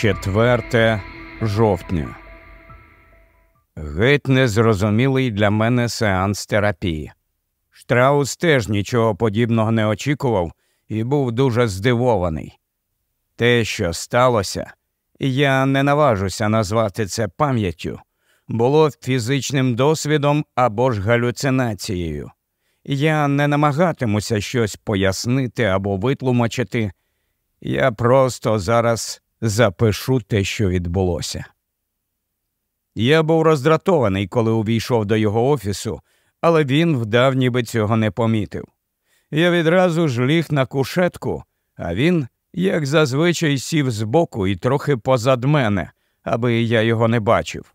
Четверте жовтня. Геть незрозумілий для мене сеанс терапії. Штраус теж нічого подібного не очікував і був дуже здивований. Те, що сталося, я не наважуся назвати це пам'яттю, було фізичним досвідом або ж галюцинацією. Я не намагатимуся щось пояснити або витлумачити. Я просто зараз запишу те, що відбулося. Я був роздратований, коли увійшов до його офісу, але він вдав, ніби цього не помітив. Я відразу ж ліг на кушетку, а він, як зазвичай, сів збоку і трохи позад мене, аби я його не бачив.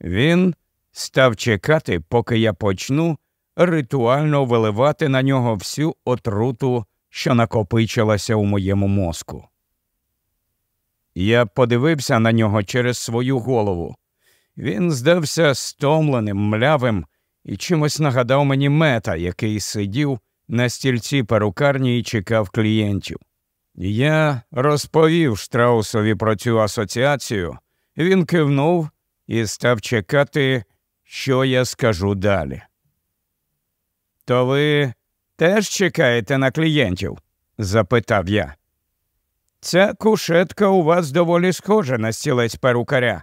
Він став чекати, поки я почну ритуально виливати на нього всю отруту, що накопичилася у моєму мозку. Я подивився на нього через свою голову. Він здався стомленим, млявим і чимось нагадав мені мета, який сидів на стільці перукарні і чекав клієнтів. Я розповів Штраусові про цю асоціацію, він кивнув і став чекати, що я скажу далі. То ви теж чекаєте на клієнтів? запитав я. Ця кушетка у вас доволі схожа на стілець перукаря.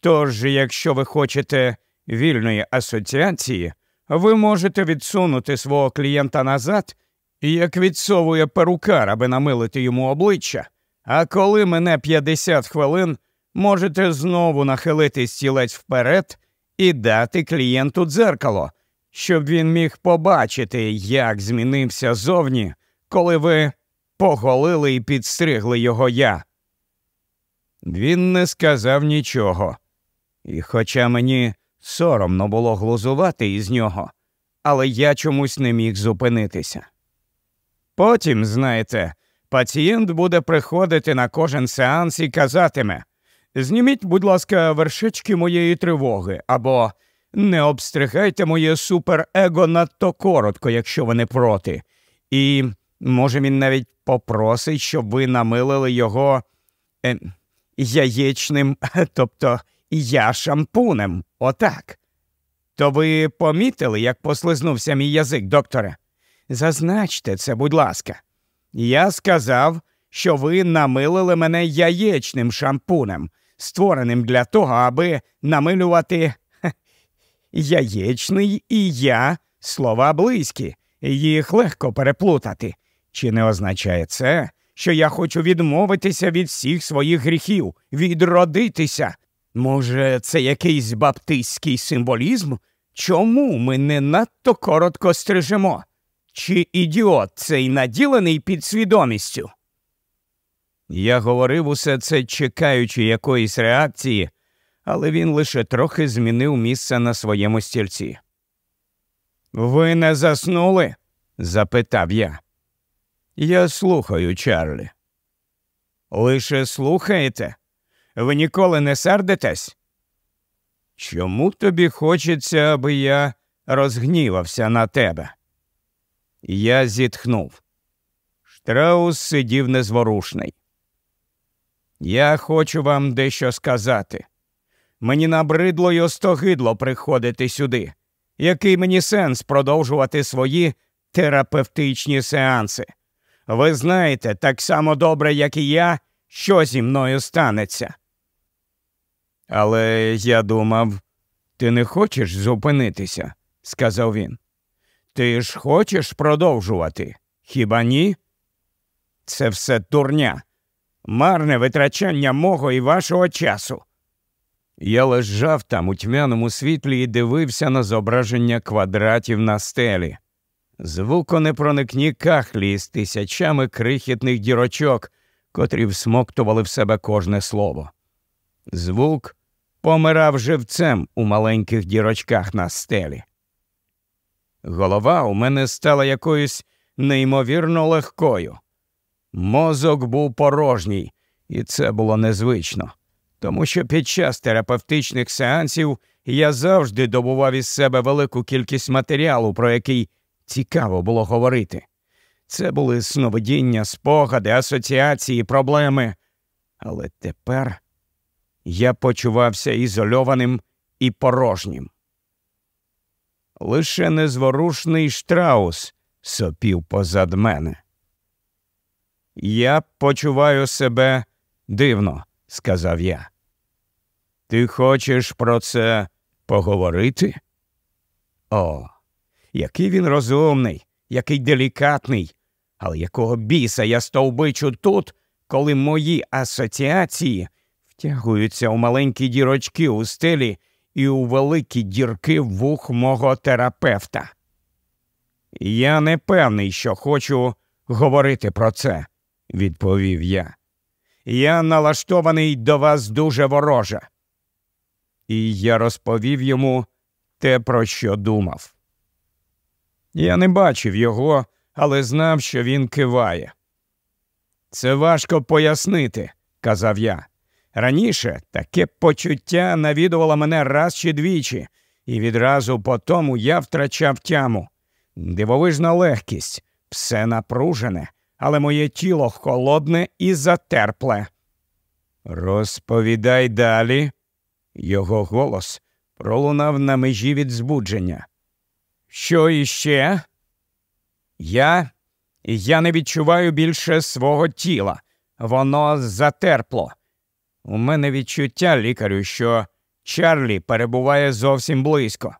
Тож, якщо ви хочете вільної асоціації, ви можете відсунути свого клієнта назад, як відсовує перукар, аби намилити йому обличчя. А коли мене 50 хвилин, можете знову нахилити стілець вперед і дати клієнту дзеркало, щоб він міг побачити, як змінився зовні, коли ви поголили і підстригли його я. Він не сказав нічого, і, хоча мені соромно було глузувати із нього, але я чомусь не міг зупинитися. Потім, знаєте, пацієнт буде приходити на кожен сеанс і казатиме Зніміть, будь ласка, вершечки моєї тривоги, або не обстригайте моє суперего надто коротко, якщо ви не проти. І Може, він навіть попросить, щоб ви намилили його е, яєчним, тобто я шампунем, отак. То ви помітили, як послизнувся мій язик, докторе? Зазначте це, будь ласка. Я сказав, що ви намилили мене яєчним шампунем, створеним для того, аби намилювати яєчний і я слова близькі, їх легко переплутати. Чи не означає це, що я хочу відмовитися від всіх своїх гріхів, відродитися? Може, це якийсь баптистський символізм? Чому ми не надто коротко стрижемо? Чи ідіот цей наділений підсвідомістю? Я говорив усе це, чекаючи якоїсь реакції, але він лише трохи змінив місце на своєму стільці. Ви не заснули? запитав я. Я слухаю, Чарлі. Лише слухаєте? Ви ніколи не сердитесь? Чому тобі хочеться, аби я розгнівався на тебе? Я зітхнув. Штраус сидів незворушний. Я хочу вам дещо сказати. Мені набридло й остогидло приходити сюди. Який мені сенс продовжувати свої терапевтичні сеанси? Ви знаєте так само добре, як і я, що зі мною станеться. Але я думав, ти не хочеш зупинитися, сказав він. Ти ж хочеш продовжувати, хіба ні? Це все турня, марне витрачання мого і вашого часу. Я лежав там у тьмяному світлі і дивився на зображення квадратів на стелі звуконепроникні кахлі з тисячами крихітних дірочок, котрі всмоктували в себе кожне слово. Звук помирав живцем у маленьких дірочках на стелі. Голова у мене стала якоюсь неймовірно легкою. Мозок був порожній, і це було незвично, тому що під час терапевтичних сеансів я завжди добував із себе велику кількість матеріалу, про який цікаво було говорити. Це були сновидіння, спогади, асоціації, проблеми. Але тепер я почувався ізольованим і порожнім. Лише незворушний штраус сопів позад мене. Я почуваю себе дивно, сказав я. Ти хочеш про це поговорити? О, який він розумний, який делікатний, але якого біса я стовбичу тут, коли мої асоціації втягуються у маленькі дірочки у стелі і у великі дірки вух мого терапевта. Я не певний, що хочу говорити про це, відповів я. Я налаштований до вас дуже вороже. І я розповів йому те, про що думав. Я не бачив його, але знав, що він киває. Це важко пояснити, казав я. Раніше таке почуття навідувало мене раз чи двічі, і відразу по тому я втрачав тяму. Дивовижна легкість, все напружене, але моє тіло холодне і затерпле. Розповідай далі. Його голос пролунав на межі від збудження. Що іще? Я Я не відчуваю більше свого тіла. Воно затерпло. У мене відчуття, лікарю, що Чарлі перебуває зовсім близько.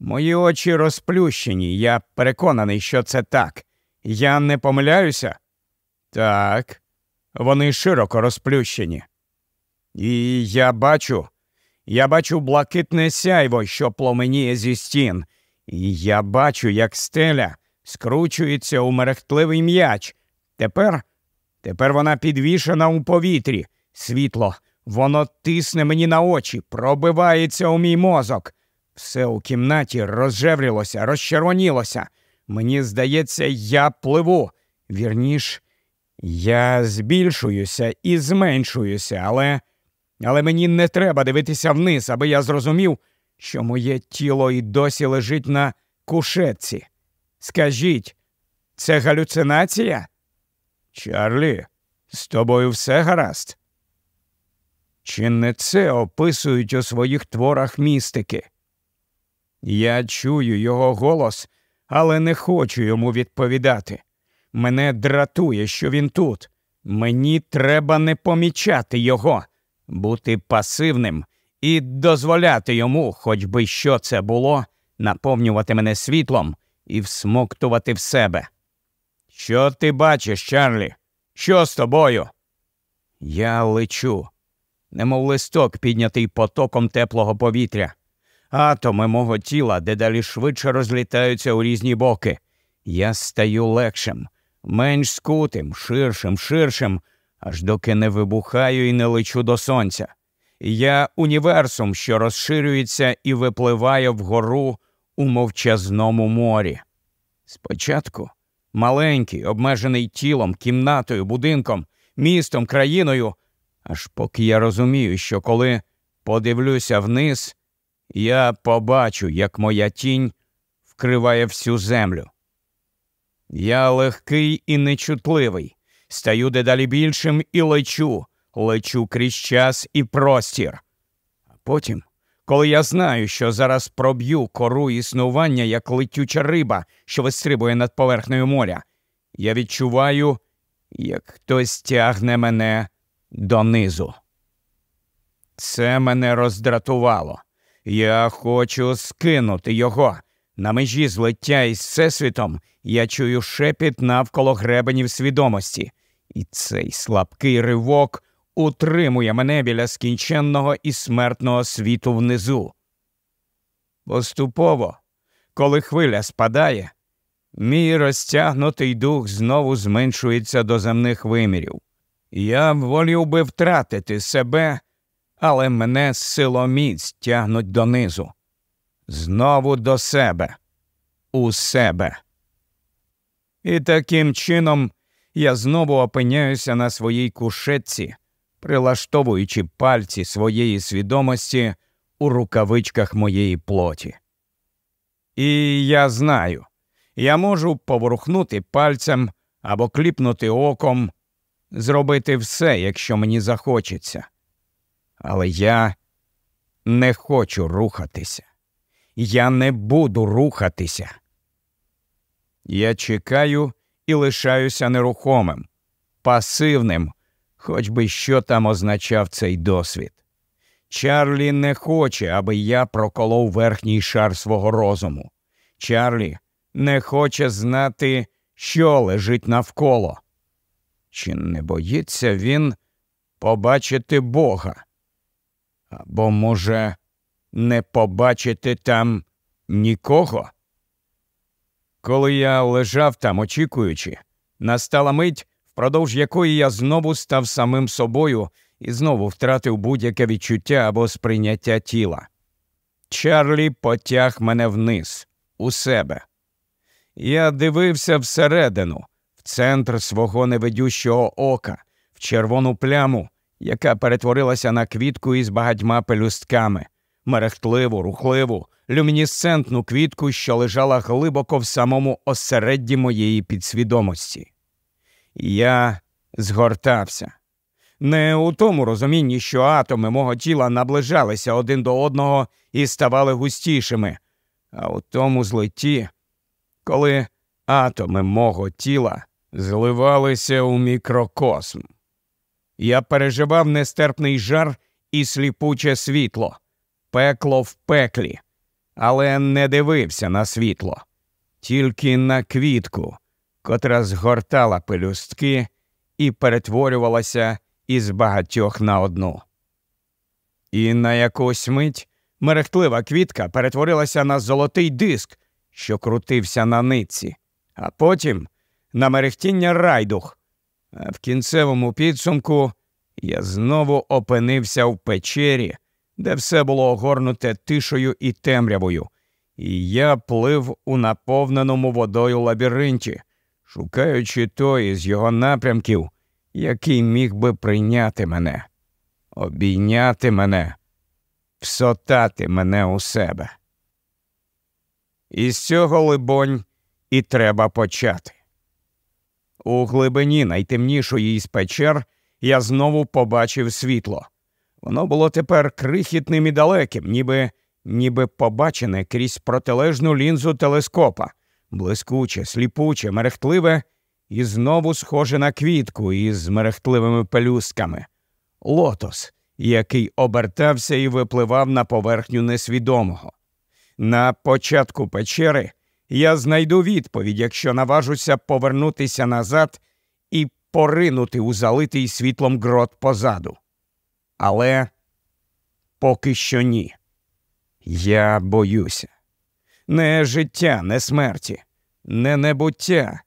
Мої очі розплющені, я переконаний, що це так. Я не помиляюся? Так, вони широко розплющені. І я бачу, я бачу блакитне сяйво, що пломеніє зі стін, і я бачу, як стеля скручується у мерехтливий м'яч. Тепер, тепер вона підвішена у повітрі. Світло, воно тисне мені на очі, пробивається у мій мозок. Все у кімнаті розжеврілося, розчервонілося. Мені здається, я пливу. Вірніш, я збільшуюся і зменшуюся, але але мені не треба дивитися вниз, аби я зрозумів, що моє тіло і досі лежить на кушетці. Скажіть, це галюцинація? Чарлі, з тобою все гаразд? Чи не це описують у своїх творах містики? Я чую його голос, але не хочу йому відповідати. Мене дратує, що він тут. Мені треба не помічати його, бути пасивним і дозволяти йому, хоч би що це було, наповнювати мене світлом і всмоктувати в себе. Що ти бачиш, Чарлі? Що з тобою? Я лечу, немов листок, піднятий потоком теплого повітря. Атоми мого тіла дедалі швидше розлітаються у різні боки. Я стаю легшим, менш скутим, ширшим, ширшим, аж доки не вибухаю і не лечу до сонця. Я універсум, що розширюється і випливає вгору у мовчазному морі. Спочатку маленький, обмежений тілом, кімнатою, будинком, містом, країною, аж поки я розумію, що коли подивлюся вниз, я побачу, як моя тінь вкриває всю землю. Я легкий і нечутливий, стаю дедалі більшим і лечу, лечу крізь час і простір. А потім, коли я знаю, що зараз проб'ю кору існування, як летюча риба, що вистрибує над поверхнею моря, я відчуваю, як хтось тягне мене донизу. Це мене роздратувало. Я хочу скинути його. На межі злиття із всесвітом я чую шепіт навколо гребенів свідомості, і цей слабкий ривок утримує мене біля скінченного і смертного світу внизу. Поступово, коли хвиля спадає, мій розтягнутий дух знову зменшується до земних вимірів. Я волів би втратити себе, але мене силоміць тягнуть донизу. Знову до себе, у себе. І таким чином я знову опиняюся на своїй кушетці, прилаштовуючи пальці своєї свідомості у рукавичках моєї плоті. І я знаю, я можу поворухнути пальцем або кліпнути оком, зробити все, якщо мені захочеться. Але я не хочу рухатися. Я не буду рухатися. Я чекаю і лишаюся нерухомим, пасивним, хоч би що там означав цей досвід. Чарлі не хоче, аби я проколов верхній шар свого розуму. Чарлі не хоче знати, що лежить навколо. Чи не боїться він побачити Бога? Або, може, не побачити там нікого? Коли я лежав там, очікуючи, настала мить, впродовж якої я знову став самим собою і знову втратив будь-яке відчуття або сприйняття тіла. Чарлі потяг мене вниз, у себе. Я дивився всередину, в центр свого невидющого ока, в червону пляму, яка перетворилася на квітку із багатьма пелюстками, мерехтливу, рухливу, люмінесцентну квітку, що лежала глибоко в самому осередді моєї підсвідомості. Я згортався. Не у тому розумінні, що атоми мого тіла наближалися один до одного і ставали густішими, а у тому злиті, коли атоми мого тіла зливалися у мікрокосм. Я переживав нестерпний жар і сліпуче світло, пекло в пеклі, але не дивився на світло, тільки на квітку, котра згортала пелюстки і перетворювалася із багатьох на одну. І на якусь мить мерехтлива квітка перетворилася на золотий диск, що крутився на нитці, а потім на мерехтіння райдух. А в кінцевому підсумку я знову опинився в печері, де все було огорнуте тишою і темрявою, і я плив у наповненому водою лабіринті, шукаючи той із його напрямків, який міг би прийняти мене, обійняти мене, всотати мене у себе. І з цього, либонь, і треба почати. У глибині найтемнішої із печер я знову побачив світло. Воно було тепер крихітним і далеким, ніби ніби побачене крізь протилежну лінзу телескопа, блискуче, сліпуче, мерехтливе і знову схоже на квітку із мерехтливими пелюстками. Лотос, який обертався і випливав на поверхню несвідомого. На початку печери я знайду відповідь, якщо наважуся повернутися назад і поринути у залитий світлом грот позаду. Але поки що ні. Я боюся. Не життя, не смерті, не небуття.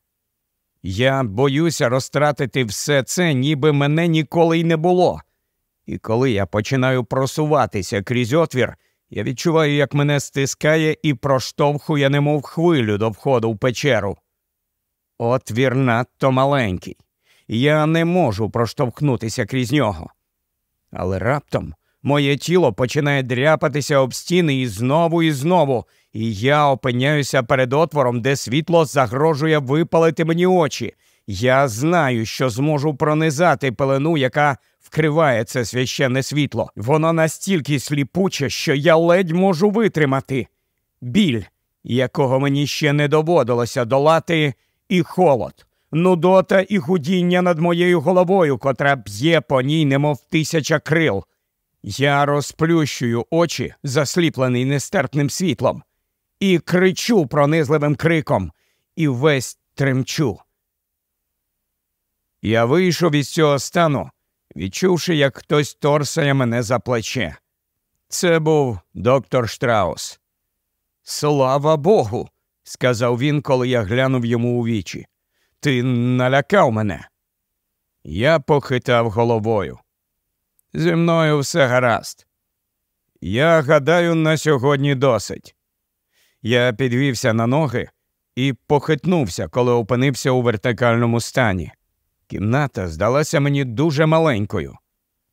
Я боюся розтратити все це, ніби мене ніколи й не було. І коли я починаю просуватися крізь отвір, я відчуваю, як мене стискає і проштовхує, немов хвилю до входу в печеру. Отвір надто маленький. Я не можу проштовхнутися крізь нього. Але раптом моє тіло починає дряпатися об стіни і знову і знову, і я опиняюся перед отвором, де світло загрожує випалити мені очі. Я знаю, що зможу пронизати пелену, яка вкриває це священне світло. Воно настільки сліпуче, що я ледь можу витримати. Біль, якого мені ще не доводилося долати, і холод, нудота і гудіння над моєю головою, котра б'є по ній, немов тисяча крил. Я розплющую очі, засліплений нестерпним світлом, і кричу пронизливим криком, і весь тремчу. Я вийшов із цього стану, відчувши, як хтось торсає мене за плече. Це був доктор Штраус. Слава Богу, сказав він, коли я глянув йому у вічі. Ти налякав мене. Я похитав головою. Зі мною все гаразд. Я гадаю, на сьогодні досить. Я підвівся на ноги і похитнувся, коли опинився у вертикальному стані. Кімната здалася мені дуже маленькою.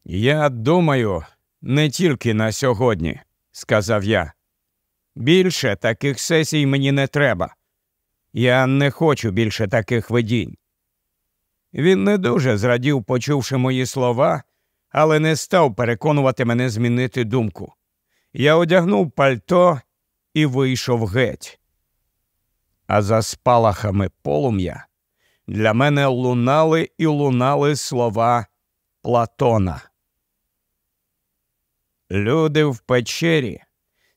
Я думаю, не тільки на сьогодні, сказав я. Більше таких сесій мені не треба. Я не хочу більше таких видінь. Він не дуже зрадів, почувши мої слова, але не став переконувати мене змінити думку. Я одягнув пальто і вийшов геть. А за спалахами полум'я для мене лунали і лунали слова Платона. Люди в печері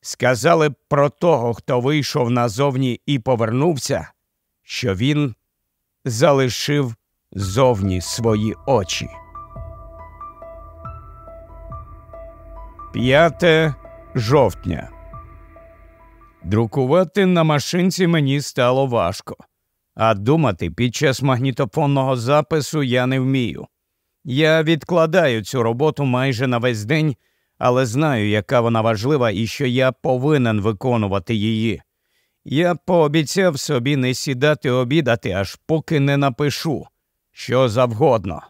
сказали б про того, хто вийшов назовні і повернувся, що він залишив зовні свої очі. П'яте жовтня. Друкувати на машинці мені стало важко, а думати під час магнітофонного запису я не вмію. Я відкладаю цю роботу майже на весь день, але знаю, яка вона важлива і що я повинен виконувати її. Я пообіцяв собі не сідати обідати, аж поки не напишу що завгодно.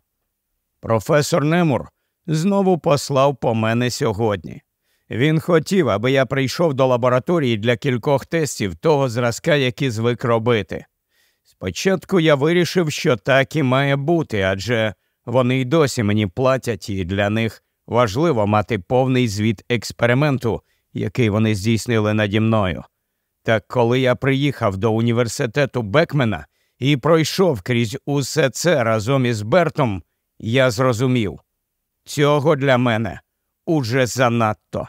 Професор Немур знову послав по мене сьогодні. Він хотів, аби я прийшов до лабораторії для кількох тестів того зразка, які звик робити. Спочатку я вирішив, що так і має бути, адже вони й досі мені платять, і для них важливо мати повний звіт експерименту, який вони здійснили наді мною. Так коли я приїхав до університету Бекмена і пройшов крізь усе це разом із Бертом, я зрозумів цього для мене уже занадто.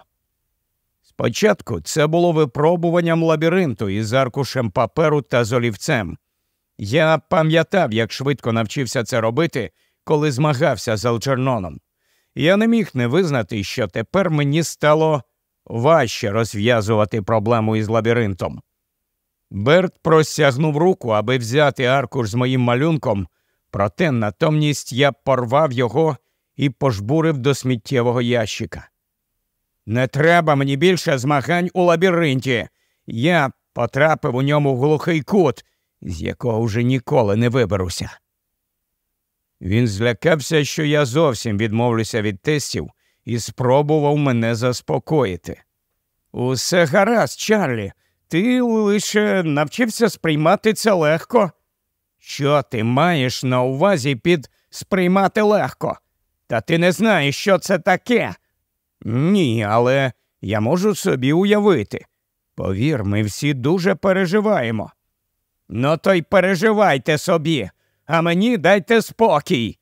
Спочатку це було випробуванням лабіринту із аркушем паперу та з олівцем. Я пам'ятав, як швидко навчився це робити, коли змагався з Алджерноном. Я не міг не визнати, що тепер мені стало важче розв'язувати проблему із лабіринтом. Берт простягнув руку, аби взяти аркуш з моїм малюнком, проте натомність я порвав його і пожбурив до сміттєвого ящика. Не треба мені більше змагань у лабіринті. Я потрапив у ньому в глухий кут, з якого вже ніколи не виберуся. Він злякався, що я зовсім відмовлюся від тестів і спробував мене заспокоїти. Усе гаразд, Чарлі, ти лише навчився сприймати це легко. Що ти маєш на увазі під сприймати легко? Та ти не знаєш, що це таке. Ні, але я можу собі уявити. Повір, ми всі дуже переживаємо. Ну, то й переживайте собі, а мені дайте спокій.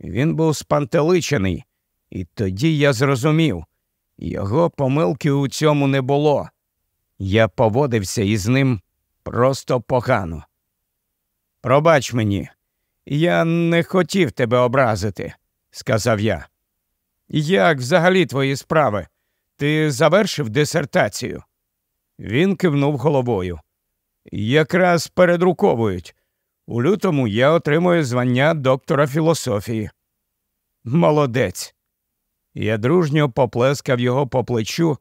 Він був спантеличений, і тоді я зрозумів його помилки у цьому не було. Я поводився із ним просто погано. Пробач мені, я не хотів тебе образити, сказав я. Як взагалі твої справи? Ти завершив дисертацію? Він кивнув головою. Якраз передруковують. У лютому я отримую звання доктора філософії. Молодець. Я дружньо поплескав його по плечу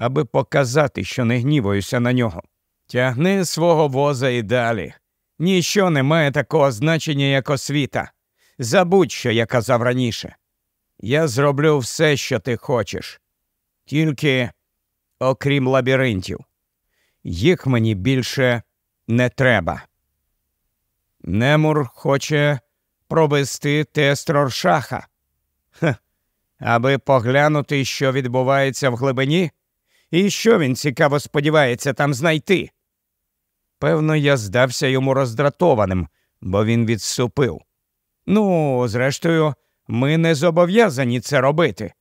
аби показати, що не гніваюся на нього. Тягни свого воза і далі. Ніщо не має такого значення, як освіта. Забудь, що я казав раніше. Я зроблю все, що ти хочеш. Тільки, окрім лабіринтів, їх мені більше не треба. Немур хоче провести тест Роршаха. Ха, аби поглянути, що відбувається в глибині. І що він цікаво сподівається там знайти? Певно, я здався йому роздратованим, бо він відступив. Ну, зрештою, ми не зобов'язані це робити.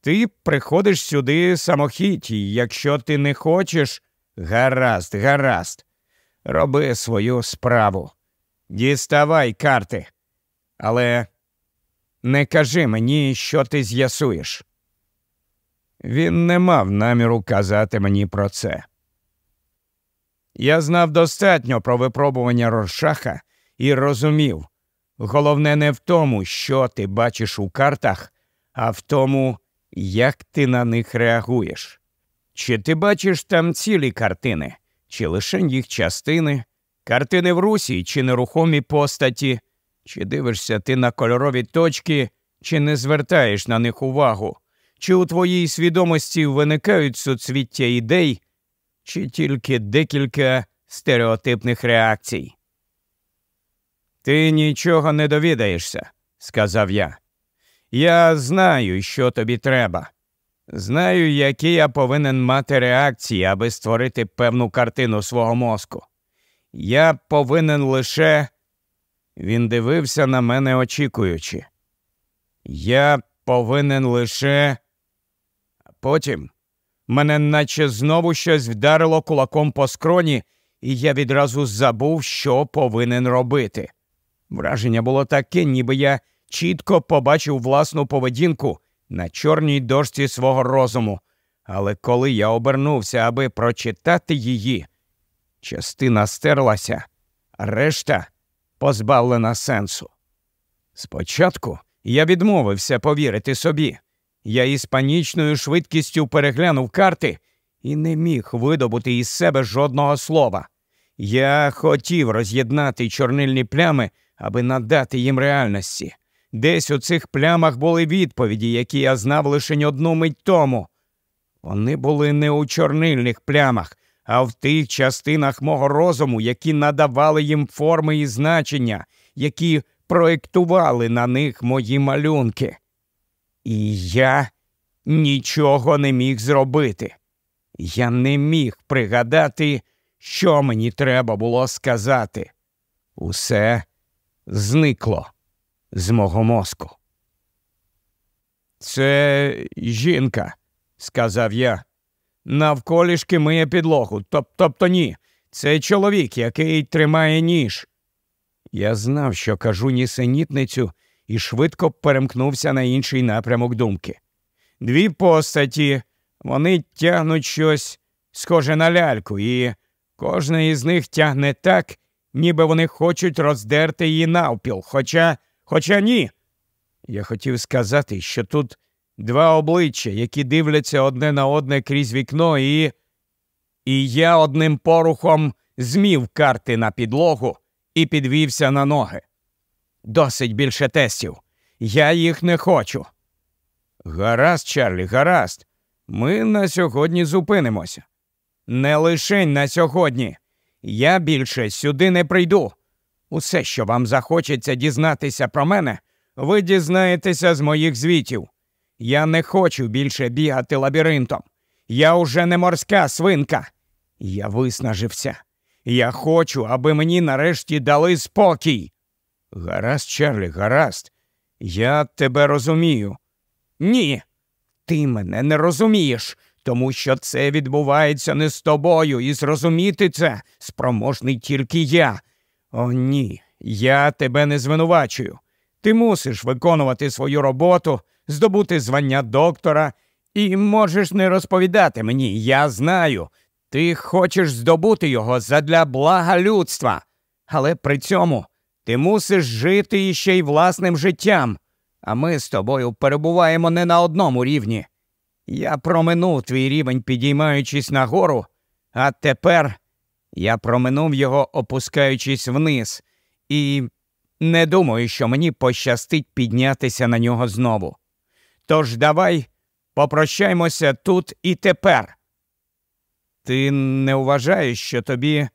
Ти приходиш сюди самохідь, і якщо ти не хочеш, гаразд, гаразд, роби свою справу. Діставай карти. Але не кажи мені, що ти з'ясуєш. Він не мав наміру казати мені про це. Я знав достатньо про випробування Рошаха і розумів головне не в тому, що ти бачиш у картах, а в тому, як ти на них реагуєш. Чи ти бачиш там цілі картини, чи лише їх частини, картини в русі чи нерухомі постаті, чи дивишся ти на кольорові точки, чи не звертаєш на них увагу, чи у твоїй свідомості виникають суцвіття ідей, чи тільки декілька стереотипних реакцій. Ти нічого не довідаєшся, сказав я. Я знаю, що тобі треба. Знаю, які я повинен мати реакції, аби створити певну картину свого мозку. Я повинен лише. Він дивився на мене очікуючи. Я повинен лише. Потім мене наче знову щось вдарило кулаком по скроні, і я відразу забув, що повинен робити. Враження було таке, ніби я чітко побачив власну поведінку на чорній дошці свого розуму. Але коли я обернувся, аби прочитати її, частина стерлася, решта позбавлена сенсу. Спочатку я відмовився повірити собі. Я із панічною швидкістю переглянув карти і не міг видобути із себе жодного слова. Я хотів роз'єднати чорнильні плями, аби надати їм реальності. Десь у цих плямах були відповіді, які я знав лише одну мить тому. Вони були не у чорнильних плямах, а в тих частинах мого розуму, які надавали їм форми і значення, які проєктували на них мої малюнки. І я нічого не міг зробити. Я не міг пригадати, що мені треба було сказати. Усе зникло з мого мозку. Це жінка, сказав я. Навколішки миє підлогу. Тобто ні. Це чоловік, який тримає ніж. Я знав, що кажу нісенітницю, і швидко перемкнувся на інший напрямок думки. Дві постаті, вони тягнуть щось схоже на ляльку, і кожна із них тягне так, ніби вони хочуть роздерти її навпіл. Хоча, хоча ні. Я хотів сказати, що тут два обличчя, які дивляться одне на одне крізь вікно, і. І я одним порухом змів карти на підлогу і підвівся на ноги. Досить більше тестів. Я їх не хочу. Гаразд, Чарлі, гаразд. Ми на сьогодні зупинимося. Не лише на сьогодні. Я більше сюди не прийду. Усе, що вам захочеться дізнатися про мене, ви дізнаєтеся з моїх звітів. Я не хочу більше бігати лабіринтом. Я уже не морська свинка. Я виснажився. Я хочу, аби мені нарешті дали спокій. Гаразд, Чарлі, гаразд. Я тебе розумію. Ні, ти мене не розумієш, тому що це відбувається не з тобою, і зрозуміти це спроможний тільки я. О, ні, я тебе не звинувачую. Ти мусиш виконувати свою роботу, здобути звання доктора, і можеш не розповідати мені, я знаю. Ти хочеш здобути його задля блага людства, але при цьому ти мусиш жити іще й власним життям, а ми з тобою перебуваємо не на одному рівні. Я проминув твій рівень, підіймаючись нагору, а тепер я проминув його, опускаючись вниз, і не думаю, що мені пощастить піднятися на нього знову. Тож давай попрощаймося тут і тепер. Ти не вважаєш, що тобі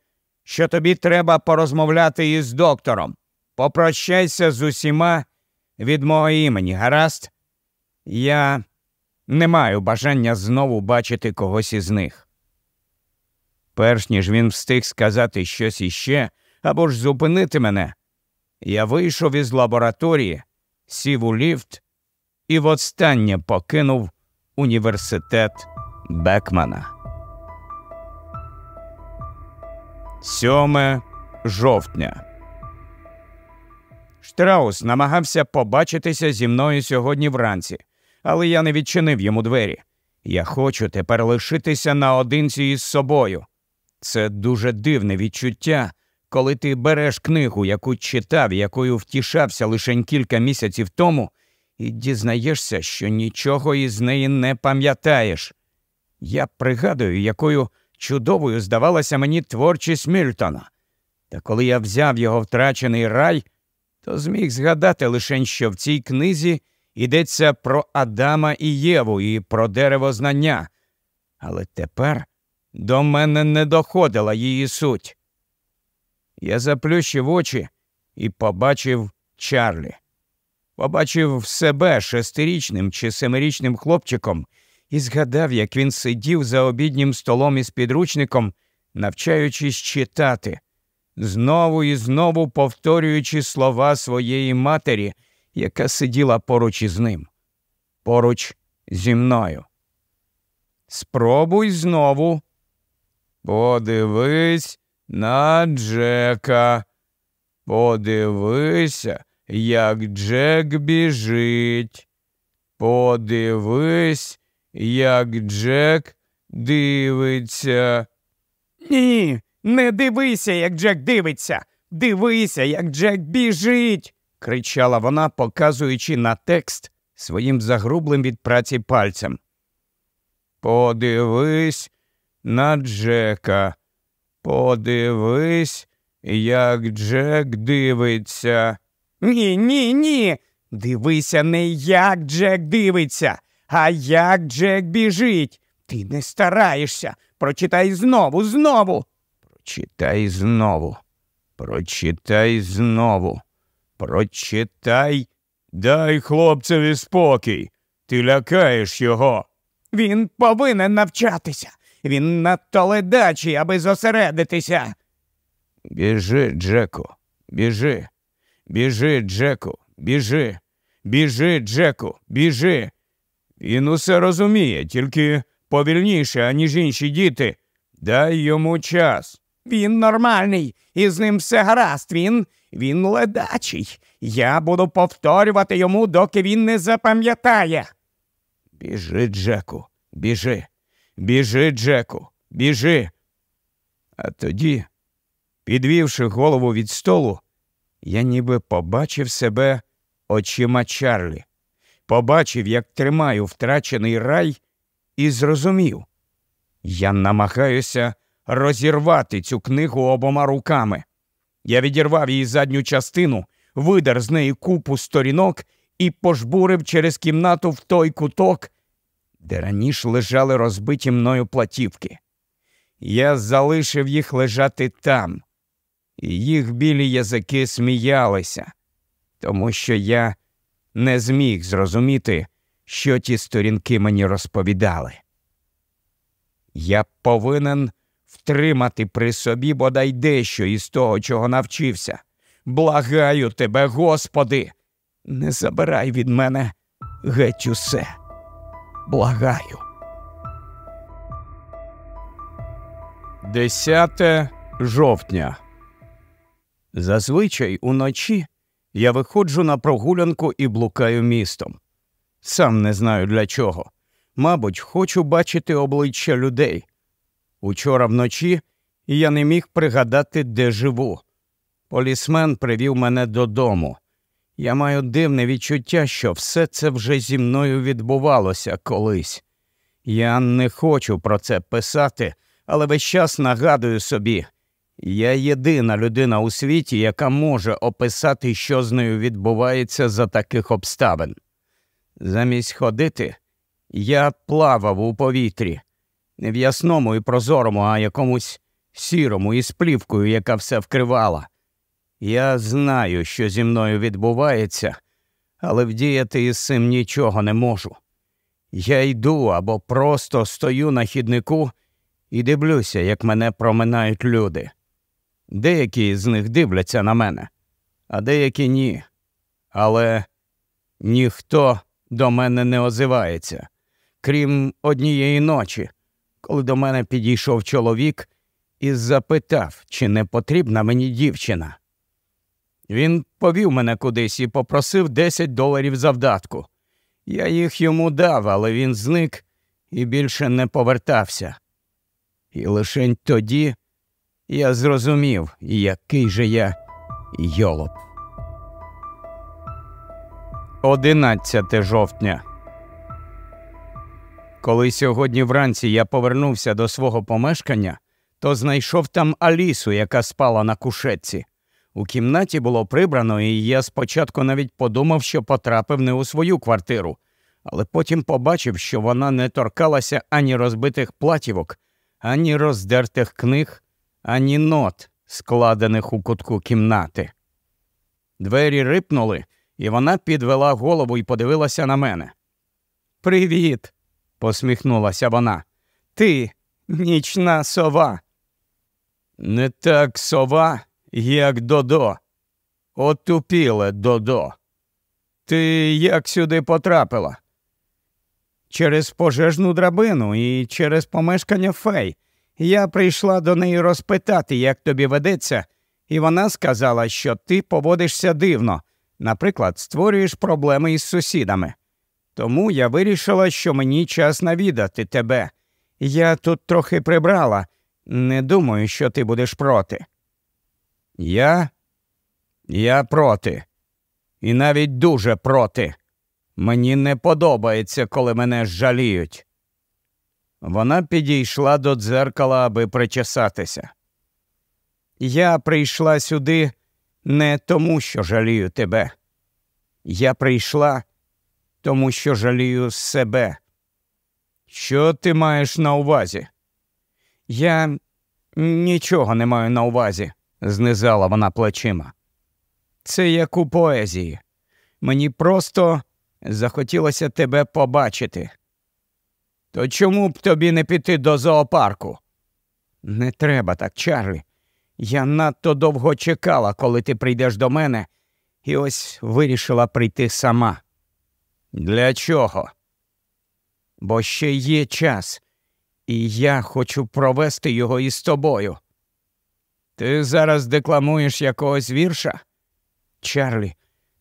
що тобі треба порозмовляти із доктором. Попрощайся з усіма від мого імені, гаразд? Я не маю бажання знову бачити когось із них. Перш ніж він встиг сказати щось іще або ж зупинити мене, я вийшов із лабораторії, сів у ліфт і востаннє покинув університет Бекмана. 7 жовтня. Штраус намагався побачитися зі мною сьогодні вранці, але я не відчинив йому двері. Я хочу тепер лишитися наодинці із собою. Це дуже дивне відчуття, коли ти береш книгу, яку читав, якою втішався лише кілька місяців тому, і дізнаєшся, що нічого із неї не пам'ятаєш. Я пригадую, якою чудовою здавалася мені творчість Мільтона. Та коли я взяв його втрачений рай, то зміг згадати лише, що в цій книзі йдеться про Адама і Єву і про дерево знання. Але тепер до мене не доходила її суть. Я заплющив очі і побачив Чарлі. Побачив себе шестирічним чи семирічним хлопчиком і згадав, як він сидів за обіднім столом із підручником, навчаючись читати, знову і знову повторюючи слова своєї матері, яка сиділа поруч із ним, поруч зі мною. Спробуй знову. Подивись на Джека. Подивися, як Джек біжить. Подивись, як Джек дивиться. Ні, не дивися, як Джек дивиться. Дивися, як Джек біжить. Кричала вона, показуючи на текст своїм загрублим від праці пальцем. Подивись на Джека. Подивись, як Джек дивиться. Ні, ні, ні. Дивися не як Джек дивиться, а як Джек біжить. Ти не стараєшся. Прочитай знову, знову. Прочитай знову. Прочитай знову. Прочитай. Дай хлопцеві спокій. Ти лякаєш його. Він повинен навчатися. Він надто ледачий, аби зосередитися. Біжи, Джеку, біжи, біжи, Джеку, біжи, біжи, Джеку, біжи. Він усе розуміє, тільки повільніше, аніж інші діти. Дай йому час. Він нормальний, і з ним все гаразд. Він він ледачий. Я буду повторювати йому, доки він не запам'ятає. Біжи, Джеку, біжи, біжи, Джеку, біжи. А тоді, підвівши голову від столу, я ніби побачив себе очима Чарлі, побачив, як тримаю втрачений рай, і зрозумів. Я намагаюся розірвати цю книгу обома руками. Я відірвав її задню частину, видер з неї купу сторінок і пожбурив через кімнату в той куток, де раніше лежали розбиті мною платівки. Я залишив їх лежати там, і їх білі язики сміялися, тому що я не зміг зрозуміти, що ті сторінки мені розповідали. Я повинен втримати при собі бодай дещо із того, чого навчився. Благаю тебе, Господи, не забирай від мене геть усе. Благаю. Десяте жовтня. Зазвичай уночі я виходжу на прогулянку і блукаю містом. Сам не знаю для чого. Мабуть, хочу бачити обличчя людей. Учора вночі я не міг пригадати, де живу. Полісмен привів мене додому. Я маю дивне відчуття, що все це вже зі мною відбувалося колись. Я не хочу про це писати, але весь час нагадую собі, я єдина людина у світі, яка може описати, що з нею відбувається за таких обставин. Замість ходити, я плавав у повітрі, не в ясному і прозорому, а якомусь сірому із плівкою, яка все вкривала. Я знаю, що зі мною відбувається, але вдіяти із цим нічого не можу. Я йду або просто стою на хіднику і дивлюся, як мене проминають люди. Деякі з них дивляться на мене, а деякі ні. Але ніхто до мене не озивається, крім однієї ночі, коли до мене підійшов чоловік і запитав, чи не потрібна мені дівчина. Він повів мене кудись і попросив 10 доларів завдатку. Я їх йому дав, але він зник і більше не повертався. І лише тоді я зрозумів, який же я йолоп. 11 жовтня. Коли сьогодні вранці я повернувся до свого помешкання, то знайшов там Алісу, яка спала на кушетці. У кімнаті було прибрано, і я спочатку навіть подумав, що потрапив не у свою квартиру, але потім побачив, що вона не торкалася ані розбитих платівок, ані роздертих книг, ані нот, складених у кутку кімнати. Двері рипнули, і вона підвела голову і подивилася на мене. Привіт, посміхнулася вона. Ти нічна сова. Не так сова, як Додо. Отупіле Додо. Ти як сюди потрапила? Через пожежну драбину і через помешкання фей. Я прийшла до неї розпитати, як тобі ведеться, і вона сказала, що ти поводишся дивно, наприклад, створюєш проблеми із сусідами. Тому я вирішила, що мені час навідати тебе. Я тут трохи прибрала, не думаю, що ти будеш проти. Я? Я проти. І навіть дуже проти. Мені не подобається, коли мене жаліють. Вона підійшла до дзеркала, аби причесатися. Я прийшла сюди не тому, що жалію тебе. Я прийшла, тому що жалію себе. Що ти маєш на увазі? Я нічого не маю на увазі, знизала вона плечима. Це як у поезії. Мені просто захотілося тебе побачити. То чому б тобі не піти до зоопарку? Не треба так, Чарлі. Я надто довго чекала, коли ти прийдеш до мене, і ось вирішила прийти сама. Для чого? Бо ще є час, і я хочу провести його із тобою. Ти зараз декламуєш якогось вірша? Чарлі,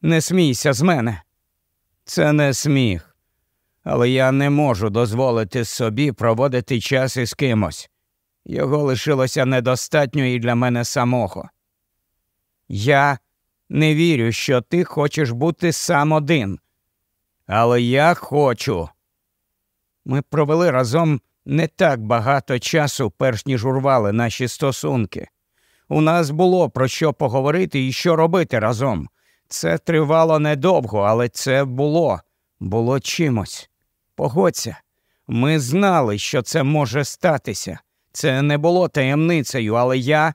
не смійся з мене. Це не сміх, але я не можу дозволити собі проводити час із кимось. Його лишилося недостатньо і для мене самого. Я не вірю, що ти хочеш бути сам один. Але я хочу. Ми провели разом не так багато часу, перш ніж урвали наші стосунки. У нас було про що поговорити і що робити разом. Це тривало недовго, але це було, було чимось. Погодься, ми знали, що це може статися. Це не було таємницею, але я.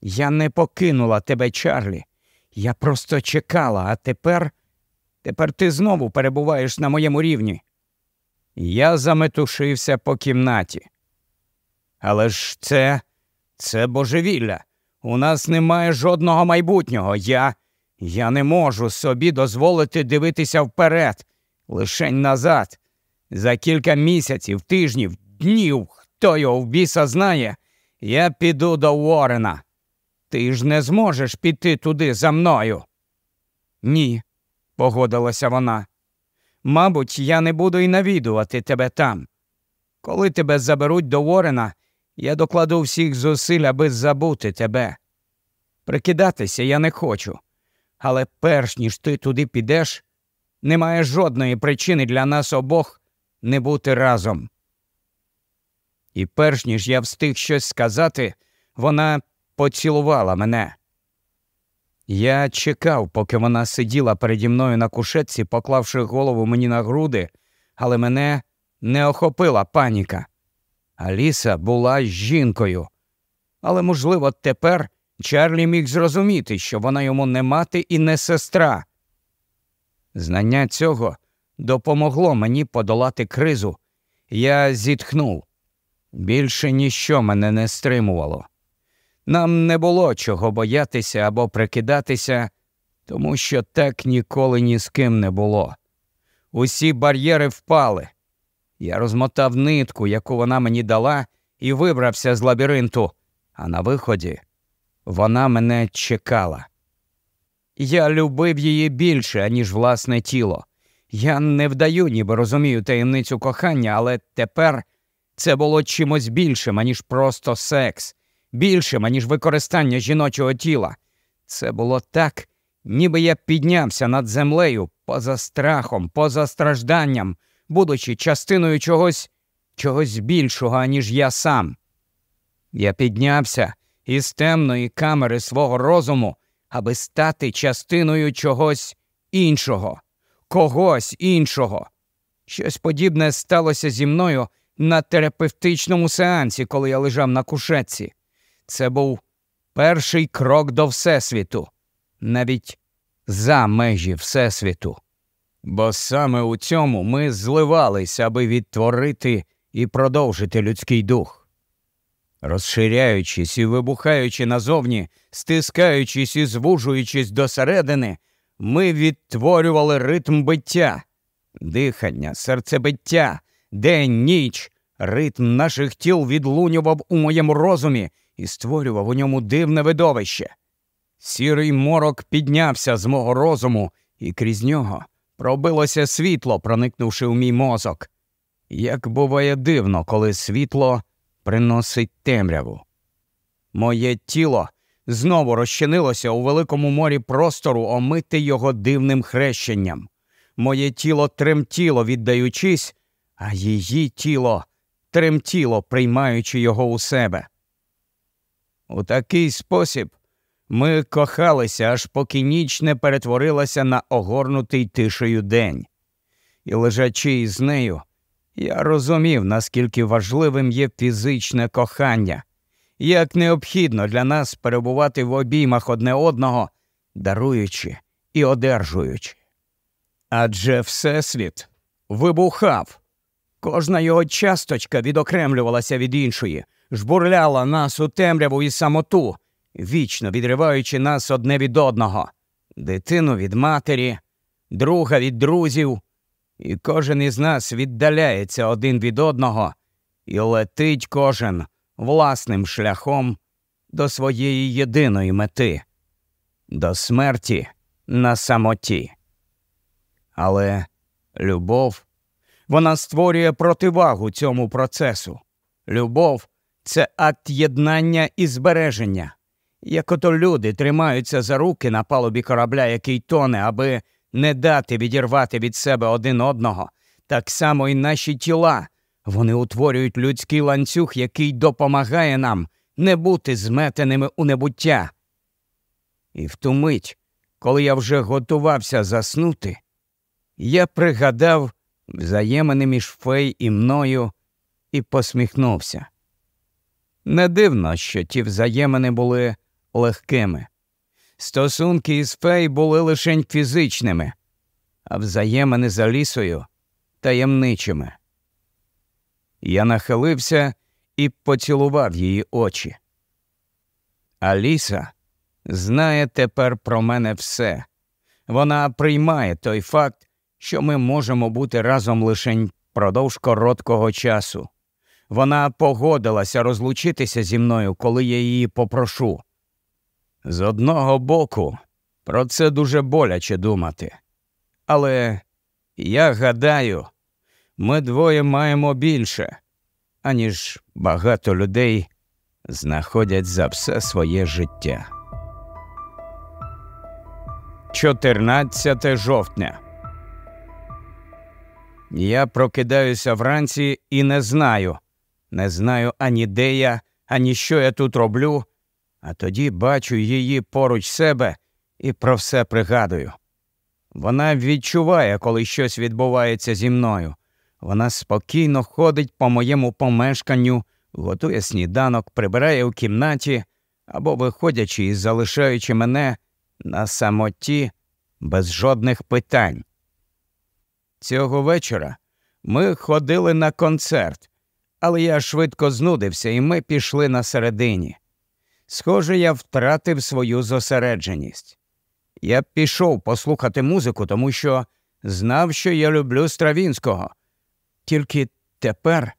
Я не покинула тебе, Чарлі. Я просто чекала, а тепер. Тепер ти знову перебуваєш на моєму рівні. Я заметушився по кімнаті. Але ж це це божевілля. У нас немає жодного майбутнього. Я я не можу собі дозволити дивитися вперед, лишень назад. За кілька місяців, тижнів, днів, хто його в біса знає, я піду до Уоррена. Ти ж не зможеш піти туди за мною. Ні, погодилася вона. Мабуть, я не буду й навідувати тебе там. Коли тебе заберуть до Уоррена, я докладу всіх зусиль, аби забути тебе. Прикидатися я не хочу, але перш ніж ти туди підеш, немає жодної причини для нас обох не бути разом. І перш ніж я встиг щось сказати, вона поцілувала мене. Я чекав, поки вона сиділа переді мною на кушетці, поклавши голову мені на груди, але мене не охопила паніка. Аліса була жінкою. Але, можливо, тепер Чарлі міг зрозуміти, що вона йому не мати і не сестра. Знання цього допомогло мені подолати кризу. Я зітхнув. Більше ніщо мене не стримувало. Нам не було чого боятися або прикидатися, тому що так ніколи ні з ким не було. Усі бар'єри впали. Я розмотав нитку, яку вона мені дала, і вибрався з лабіринту, а на виході вона мене чекала. Я любив її більше, ніж власне тіло. Я не вдаю, ніби розумію таємницю кохання, але тепер це було чимось більшим, аніж просто секс, більшим, аніж використання жіночого тіла. Це було так, ніби я піднявся над землею поза страхом, поза стражданням, будучи частиною чогось, чогось більшого, аніж я сам. Я піднявся із темної камери свого розуму, аби стати частиною чогось іншого, когось іншого. Щось подібне сталося зі мною на терапевтичному сеансі, коли я лежав на кушетці. Це був перший крок до Всесвіту, навіть за межі Всесвіту. Бо саме у цьому ми зливалися, аби відтворити і продовжити людський дух. Розширяючись і вибухаючи назовні, стискаючись і звужуючись досередини, ми відтворювали ритм биття, дихання, серцебиття, день, ніч, ритм наших тіл відлунював у моєму розумі і створював у ньому дивне видовище. Сірий морок піднявся з мого розуму, і крізь нього пробилося світло, проникнувши в мій мозок. Як буває дивно, коли світло приносить темряву. Моє тіло знову розчинилося у великому морі простору, омити його дивним хрещенням. Моє тіло тремтіло, віддаючись, а її тіло тремтіло, приймаючи його у себе. У такий спосіб ми кохалися, аж поки ніч не перетворилася на огорнутий тишею день. І, лежачи із нею, я розумів, наскільки важливим є фізичне кохання, як необхідно для нас перебувати в обіймах одне одного, даруючи і одержуючи. Адже Всесвіт вибухав, кожна його часточка відокремлювалася від іншої, жбурляла нас у темряву і самоту, вічно відриваючи нас одне від одного, дитину від матері, друга від друзів, і кожен із нас віддаляється один від одного і летить кожен власним шляхом до своєї єдиної мети, до смерті на самоті. Але любов, вона створює противагу цьому процесу. Любов це акт єднання і збереження. Як ото люди тримаються за руки на палубі корабля, який тоне, аби не дати відірвати від себе один одного, так само і наші тіла. Вони утворюють людський ланцюг, який допомагає нам не бути зметеними у небуття. І в ту мить, коли я вже готувався заснути, я пригадав взаємини між фей і мною і посміхнувся. Не дивно, що ті взаємини були легкими. Стосунки із фей були лише фізичними, а взаємини за лісою таємничими. Я нахилився і поцілував її очі. Аліса знає тепер про мене все. Вона приймає той факт, що ми можемо бути разом лише продовж короткого часу. Вона погодилася розлучитися зі мною, коли я її попрошу. З одного боку, про це дуже боляче думати. Але я гадаю, ми двоє маємо більше, аніж багато людей знаходять за все своє життя. 14 жовтня. Я прокидаюся вранці і не знаю. Не знаю ані де я, ані що я тут роблю, а тоді бачу її поруч себе і про все пригадую. Вона відчуває, коли щось відбувається зі мною. Вона спокійно ходить по моєму помешканню, готує сніданок, прибирає у кімнаті або виходячи і залишаючи мене на самоті без жодних питань. Цього вечора ми ходили на концерт, але я швидко знудився, і ми пішли на середині. Схоже, я втратив свою зосередженість. Я пішов послухати музику, тому що знав, що я люблю Стравінського. Тільки тепер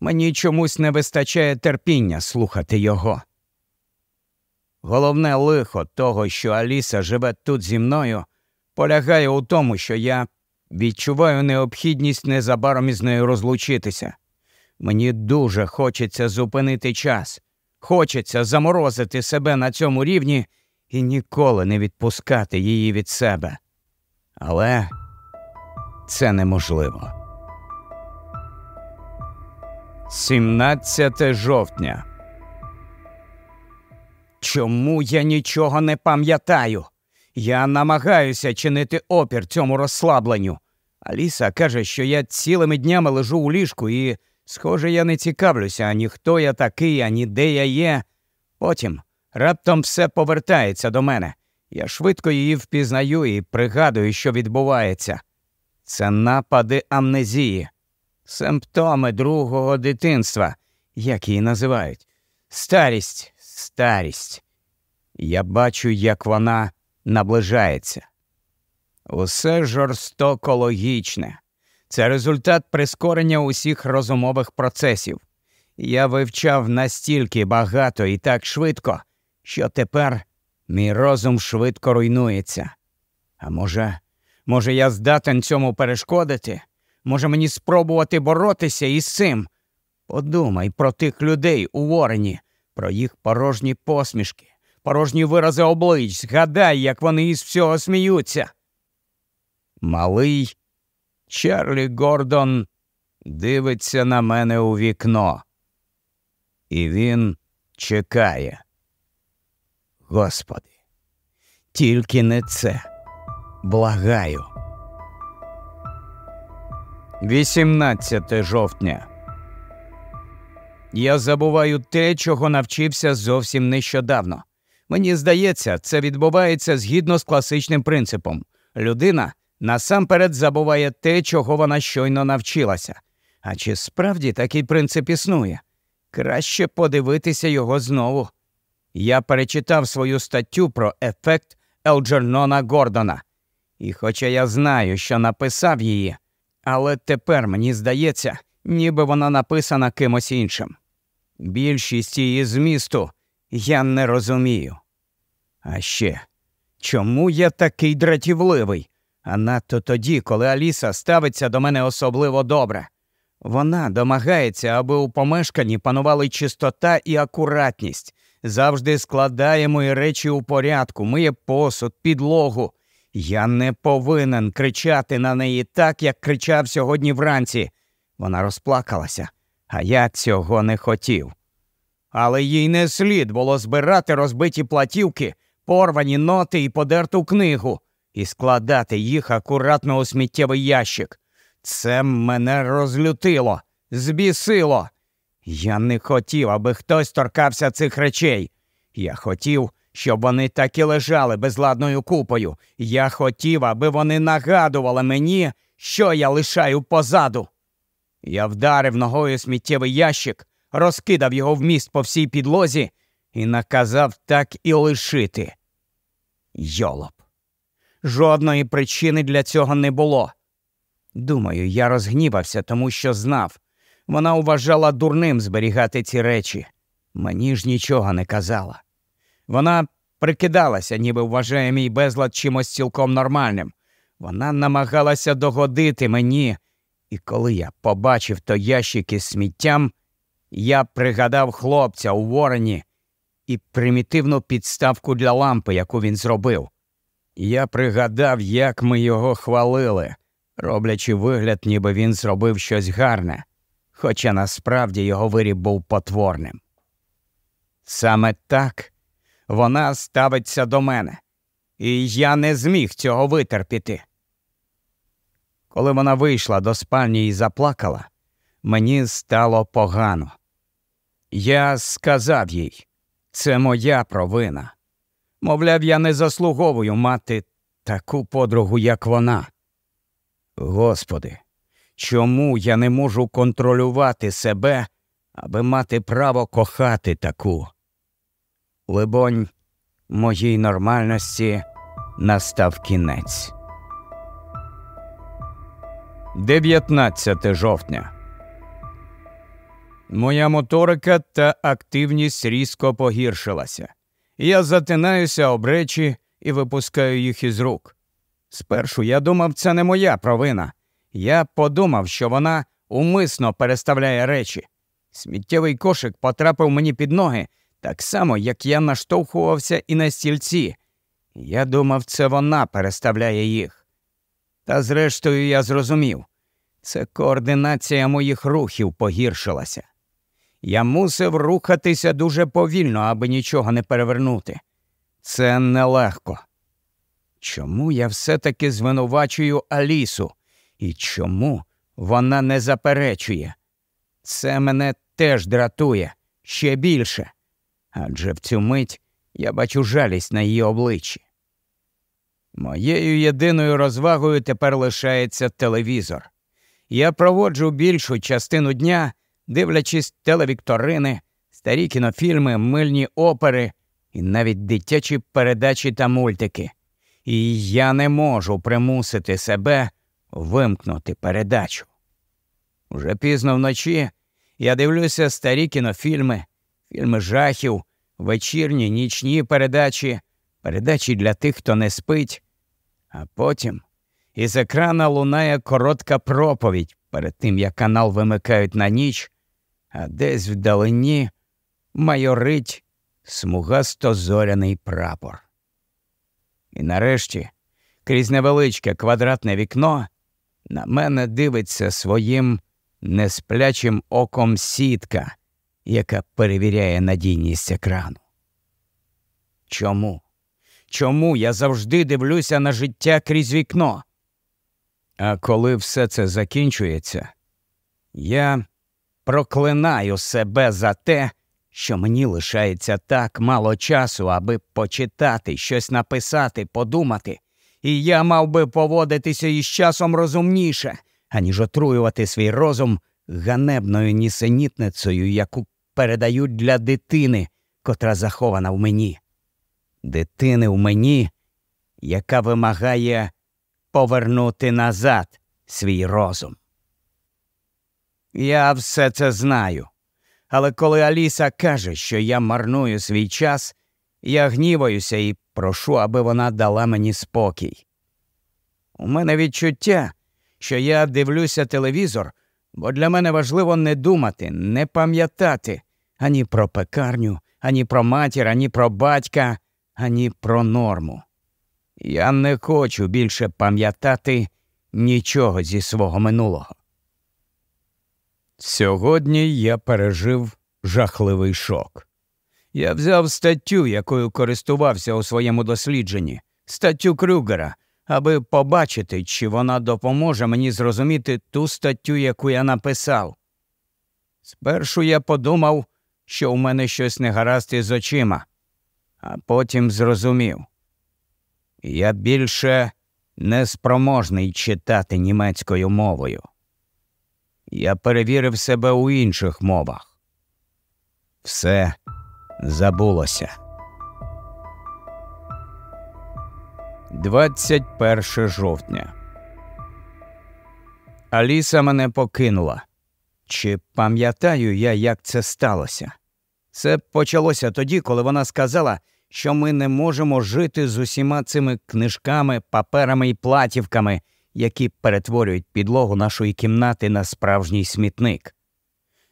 мені чомусь не вистачає терпіння слухати його. Головне лихо того, що Аліса живе тут зі мною, полягає у тому, що я відчуваю необхідність незабаром із нею розлучитися. Мені дуже хочеться зупинити час, хочеться заморозити себе на цьому рівні і ніколи не відпускати її від себе. Але це неможливо. 17 жовтня. Чому я нічого не пам'ятаю? Я намагаюся чинити опір цьому розслабленню. Аліса каже, що я цілими днями лежу у ліжку, і, схоже, я не цікавлюся ані хто я такий, ані де я є. Потім раптом все повертається до мене. Я швидко її впізнаю і пригадую, що відбувається. Це напади амнезії, симптоми другого дитинства, як її називають. Старість, старість. Я бачу, як вона наближається. Усе жорстоко логічне. Це результат прискорення усіх розумових процесів. Я вивчав настільки багато і так швидко, що тепер мій розум швидко руйнується. А може, може, я здатен цьому перешкодити? Може, мені спробувати боротися із цим? Подумай про тих людей у Ворені, про їх порожні посмішки, порожні вирази облич, згадай, як вони із всього сміються. Малий Чарлі Гордон дивиться на мене у вікно, і він чекає. Господи, тільки не це. Благаю. 18 жовтня. Я забуваю те, чого навчився зовсім нещодавно. Мені здається, це відбувається згідно з класичним принципом. Людина насамперед забуває те, чого вона щойно навчилася. А чи справді такий принцип існує? Краще подивитися його знову. Я перечитав свою статтю про ефект Елджернона Гордона. І хоча я знаю, що написав її, але тепер мені здається, ніби вона написана кимось іншим. Більшість її змісту я не розумію. А ще чому я такий дратівливий? А надто тоді, коли Аліса ставиться до мене особливо добре. Вона домагається, аби у помешканні панували чистота і акуратність, завжди складає мої речі у порядку, миє посуд, підлогу. Я не повинен кричати на неї так, як кричав сьогодні вранці. Вона розплакалася, а я цього не хотів. Але їй не слід було збирати розбиті платівки, порвані ноти і подерту книгу і складати їх акуратно у сміттєвий ящик. Це мене розлютило, збісило. Я не хотів, аби хтось торкався цих речей. Я хотів, щоб вони так і лежали безладною купою. Я хотів, аби вони нагадували мені, що я лишаю позаду. Я вдарив ногою сміттєвий ящик, розкидав його вміст по всій підлозі і наказав так і лишити. Йолоп. Жодної причини для цього не було. Думаю, я розгнівався, тому що знав. Вона вважала дурним зберігати ці речі. Мені ж нічого не казала. Вона прикидалася, ніби вважає мій безлад чимось цілком нормальним. Вона намагалася догодити мені, і коли я побачив той ящик із сміттям, я пригадав хлопця у ворені і примітивну підставку для лампи, яку він зробив. Я пригадав, як ми його хвалили, роблячи вигляд, ніби він зробив щось гарне, хоча насправді його виріб був потворним. Саме так вона ставиться до мене, і я не зміг цього витерпіти. Коли вона вийшла до спальні і заплакала, мені стало погано. Я сказав їй, це моя провина. Мовляв, я не заслуговую мати таку подругу, як вона. Господи, чому я не можу контролювати себе, аби мати право кохати таку? Либонь, моїй нормальності настав кінець. 19 жовтня. Моя моторика та активність різко погіршилася. Я затинаюся об речі і випускаю їх із рук. Спершу я думав, це не моя провина. Я подумав, що вона умисно переставляє речі. Сміттєвий кошик потрапив мені під ноги, Так само, як я наштовхувався і на стільці. Я думав, це вона переставляє їх. Та зрештою я зрозумів, це координація моїх рухів погіршилася. Я мусив рухатися дуже повільно, аби нічого не перевернути. Це нелегко. Чому я все-таки звинувачую Алісу? І чому вона не заперечує? Це мене теж дратує ще більше. Адже в цю мить я бачу жалість на її обличчі. Моєю єдиною розвагою тепер лишається телевізор. Я проводжу більшу частину дня, дивлячись телевікторини, старі кінофільми, мильні опери і навіть дитячі передачі та мультики. І я не можу примусити себе вимкнути передачу. Уже пізно вночі я дивлюся старі кінофільми, фільми жахів, вечірні, нічні передачі, передачі для тих, хто не спить, а потім із екрана лунає коротка проповідь перед тим, як канал вимикають на ніч, а десь вдалині майорить смугасто зоряний прапор. І нарешті, крізь невеличке квадратне вікно, на мене дивиться своїм несплячим оком сітка, яка перевіряє надійність екрану. Чому? Чому я завжди дивлюся на життя крізь вікно? А коли все це закінчується, я проклинаю себе за те, що мені лишається так мало часу, аби почитати, щось написати, подумати, і я мав би поводитися із часом розумніше, аніж отруювати свій розум ганебною нісенітницею, яку передають для дитини, котра захована в мені. Дитини в мені, яка вимагає повернути назад свій розум. Я все це знаю. Але коли Аліса каже, що я марную свій час, я гніваюся і прошу, аби вона дала мені спокій. У мене відчуття, що я дивлюся телевізор, бо для мене важливо не думати, не пам'ятати ані про пекарню, ані про матір, ані про батька, ані про норму. Я не хочу більше пам'ятати нічого зі свого минулого. Сьогодні я пережив жахливий шок. Я взяв статтю, якою користувався у своєму дослідженні, статтю Крюгера, аби побачити, чи вона допоможе мені зрозуміти ту статтю, яку я написав. Спершу я подумав, що у мене щось не гаразд із очима, а потім зрозумів. Я більше неспроможний читати німецькою мовою. Я перевірив себе у інших мовах. Все забулося. 21 жовтня. Аліса мене покинула. Чи пам'ятаю я, як це сталося? Це почалося тоді, коли вона сказала, що ми не можемо жити з усіма цими книжками, паперами і платівками, які перетворюють підлогу нашої кімнати на справжній смітник.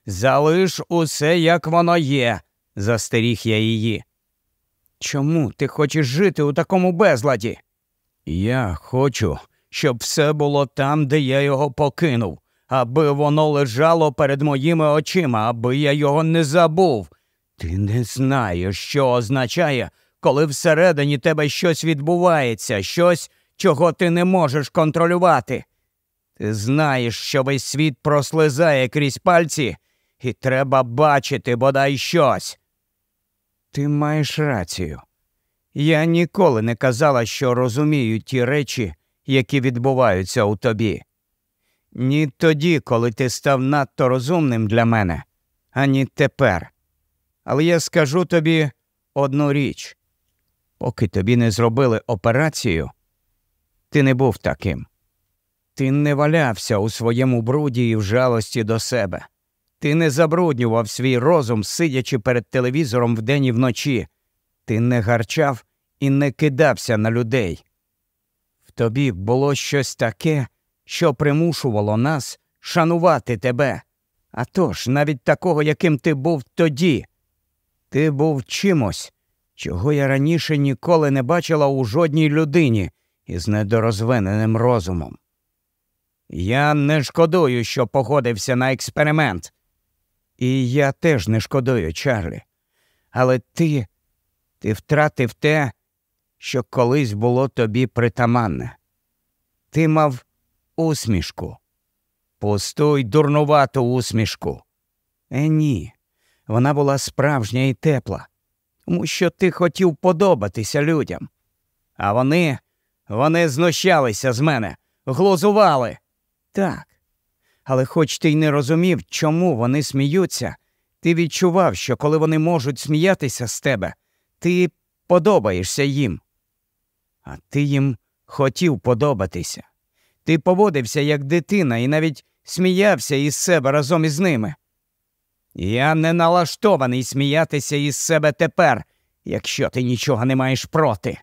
Залиш усе, як воно є, застеріг я її. Чому ти хочеш жити у такому безладі? Я хочу, щоб все було там, де я його покинув, аби воно лежало перед моїми очима, аби я його не забув. Ти не знаєш, що означає, коли всередині тебе щось відбувається, щось, чого ти не можеш контролювати. Ти знаєш, що весь світ прослизає крізь пальці, і треба бачити бодай щось. Ти маєш рацію. Я ніколи не казала, що розумію ті речі, які відбуваються у тобі. Ні тоді, коли ти став надто розумним для мене, ані тепер. Але я скажу тобі одну річ поки тобі не зробили операцію, ти не був таким. Ти не валявся у своєму бруді і в жалості до себе. Ти не забруднював свій розум, сидячи перед телевізором вдень і вночі. Ти не гарчав і не кидався на людей. В тобі було щось таке, що примушувало нас шанувати тебе. А тож, навіть такого, яким ти був тоді. Ти був чимось, чого я раніше ніколи не бачила у жодній людині із недорозвиненим розумом. Я не шкодую, що погодився на експеримент. І я теж не шкодую, Чарлі. Але ти, ти втратив те, що колись було тобі притаманне. Ти мав усмішку, пусту й дурнувату усмішку. Е, ні, вона була справжня і тепла, тому що ти хотів подобатися людям. А вони, вони знущалися з мене, глузували. Так. Але хоч ти й не розумів, чому вони сміються, ти відчував, що коли вони можуть сміятися з тебе, ти подобаєшся їм. А ти їм хотів подобатися. Ти поводився як дитина і навіть сміявся із себе разом із ними. Я не налаштований сміятися із себе тепер, якщо ти нічого не маєш проти.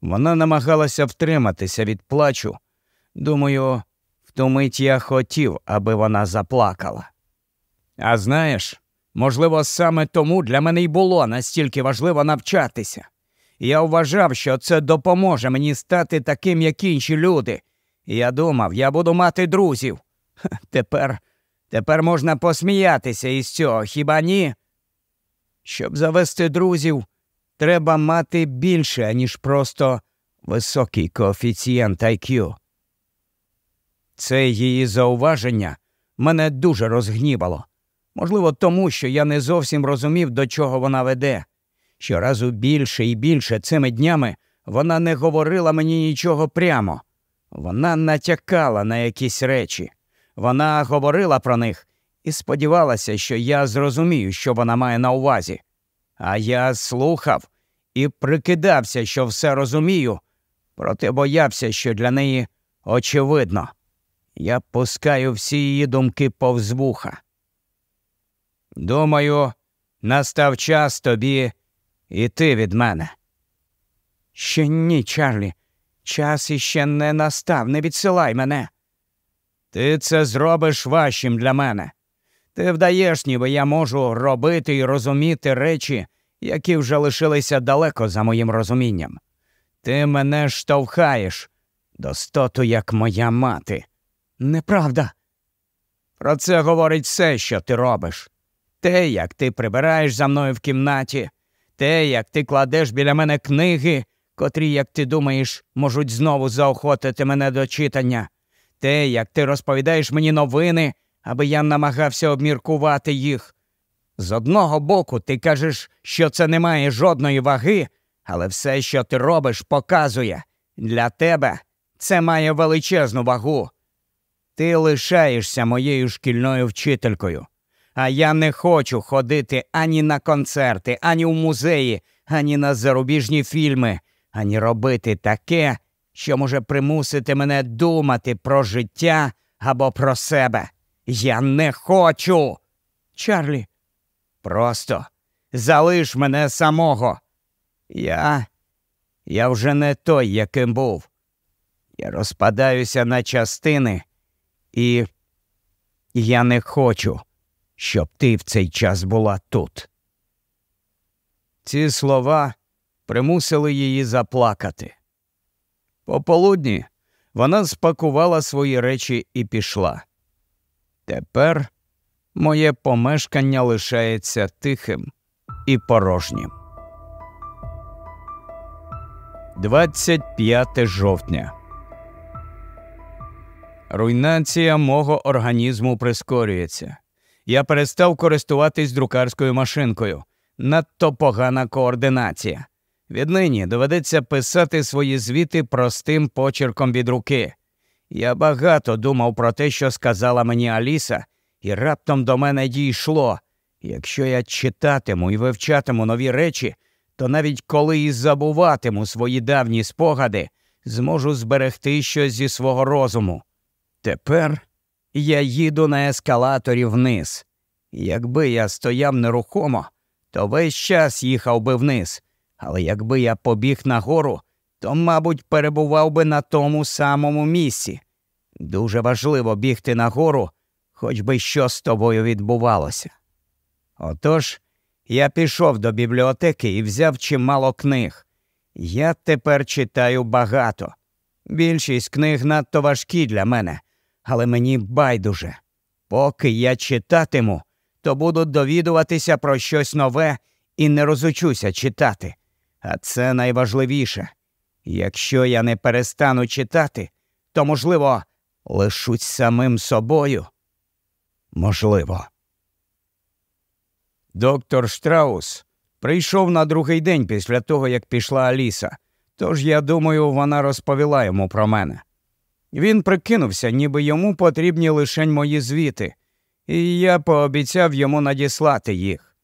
Вона намагалася втриматися від плачу. Думаю, в ту мить я хотів, аби вона заплакала. А знаєш, можливо, саме тому для мене й було настільки важливо навчатися. Я вважав, що це допоможе мені стати таким, як інші люди. Я думав, я буду мати друзів. Тепер тепер можна посміятися із цього, хіба ні? Щоб завести друзів, треба мати більше, ніж просто високий коефіцієнт IQ. Це її зауваження мене дуже розгнівало. Можливо, тому що я не зовсім розумів, до чого вона веде. Щоразу більше і більше цими днями вона не говорила мені нічого прямо. Вона натякала на якісь речі. Вона говорила про них і сподівалася, що я зрозумію, що вона має на увазі. А я слухав і прикидався, що все розумію, проте боявся, що для неї очевидно. Я пускаю всі її думки повз вуха. Думаю, настав час тобі іти від мене. Ще ні, Чарлі. Час іще не настав, не відсилай мене. Ти це зробиш важчим для мене. Ти вдаєш, ніби я можу робити і розуміти речі, які вже лишилися далеко за моїм розумінням. Ти мене штовхаєш, достоту, як моя мати. Неправда. Про це говорить все, що ти робиш. Те, як ти прибираєш за мною в кімнаті, те, як ти кладеш біля мене книги, котрі, як ти думаєш, можуть знову заохотити мене до читання, те, як ти розповідаєш мені новини, аби я намагався обміркувати їх. З одного боку, ти кажеш, що це не має жодної ваги, але все, що ти робиш, показує для тебе це має величезну вагу. Ти лишаєшся моєю шкільною вчителькою, а я не хочу ходити ані на концерти, ані в музеї, ані на зарубіжні фільми, ані робити таке, що може примусити мене думати про життя або про себе. Я не хочу. Чарлі, просто залиш мене самого. Я Я вже не той, яким був. Я розпадаюся на частини, і я не хочу, щоб ти в цей час була тут. Ці слова примусили її заплакати. Пополудні вона спакувала свої речі і пішла. Тепер моє помешкання лишається тихим і порожнім. 25 жовтня. Руйнація мого організму прискорюється. Я перестав користуватись друкарською машинкою. Надто погана координація. Віднині доведеться писати свої звіти простим почерком від руки. Я багато думав про те, що сказала мені Аліса, і раптом до мене дійшло. Якщо я читатиму і вивчатиму нові речі, то навіть коли і забуватиму свої давні спогади, зможу зберегти щось зі свого розуму. Тепер я їду на ескалаторі вниз. Якби я стояв нерухомо, то весь час їхав би вниз, але якби я побіг нагору, то, мабуть, перебував би на тому самому місці. Дуже важливо бігти нагору, хоч би що з тобою відбувалося. Отож, Я пішов до бібліотеки і взяв чимало книг. Я тепер читаю багато. Більшість книг надто важкі для мене, але мені байдуже. Поки я читатиму, то буду довідуватися про щось нове і не розучуся читати. А це найважливіше. Якщо я не перестану читати, то, можливо, лишусь самим собою. Можливо. Доктор Штраус прийшов на другий день після того, як пішла Аліса, тож я думаю, вона розповіла йому про мене. Він прикинувся, ніби йому потрібні лишень мої звіти, і я пообіцяв йому надіслати їх.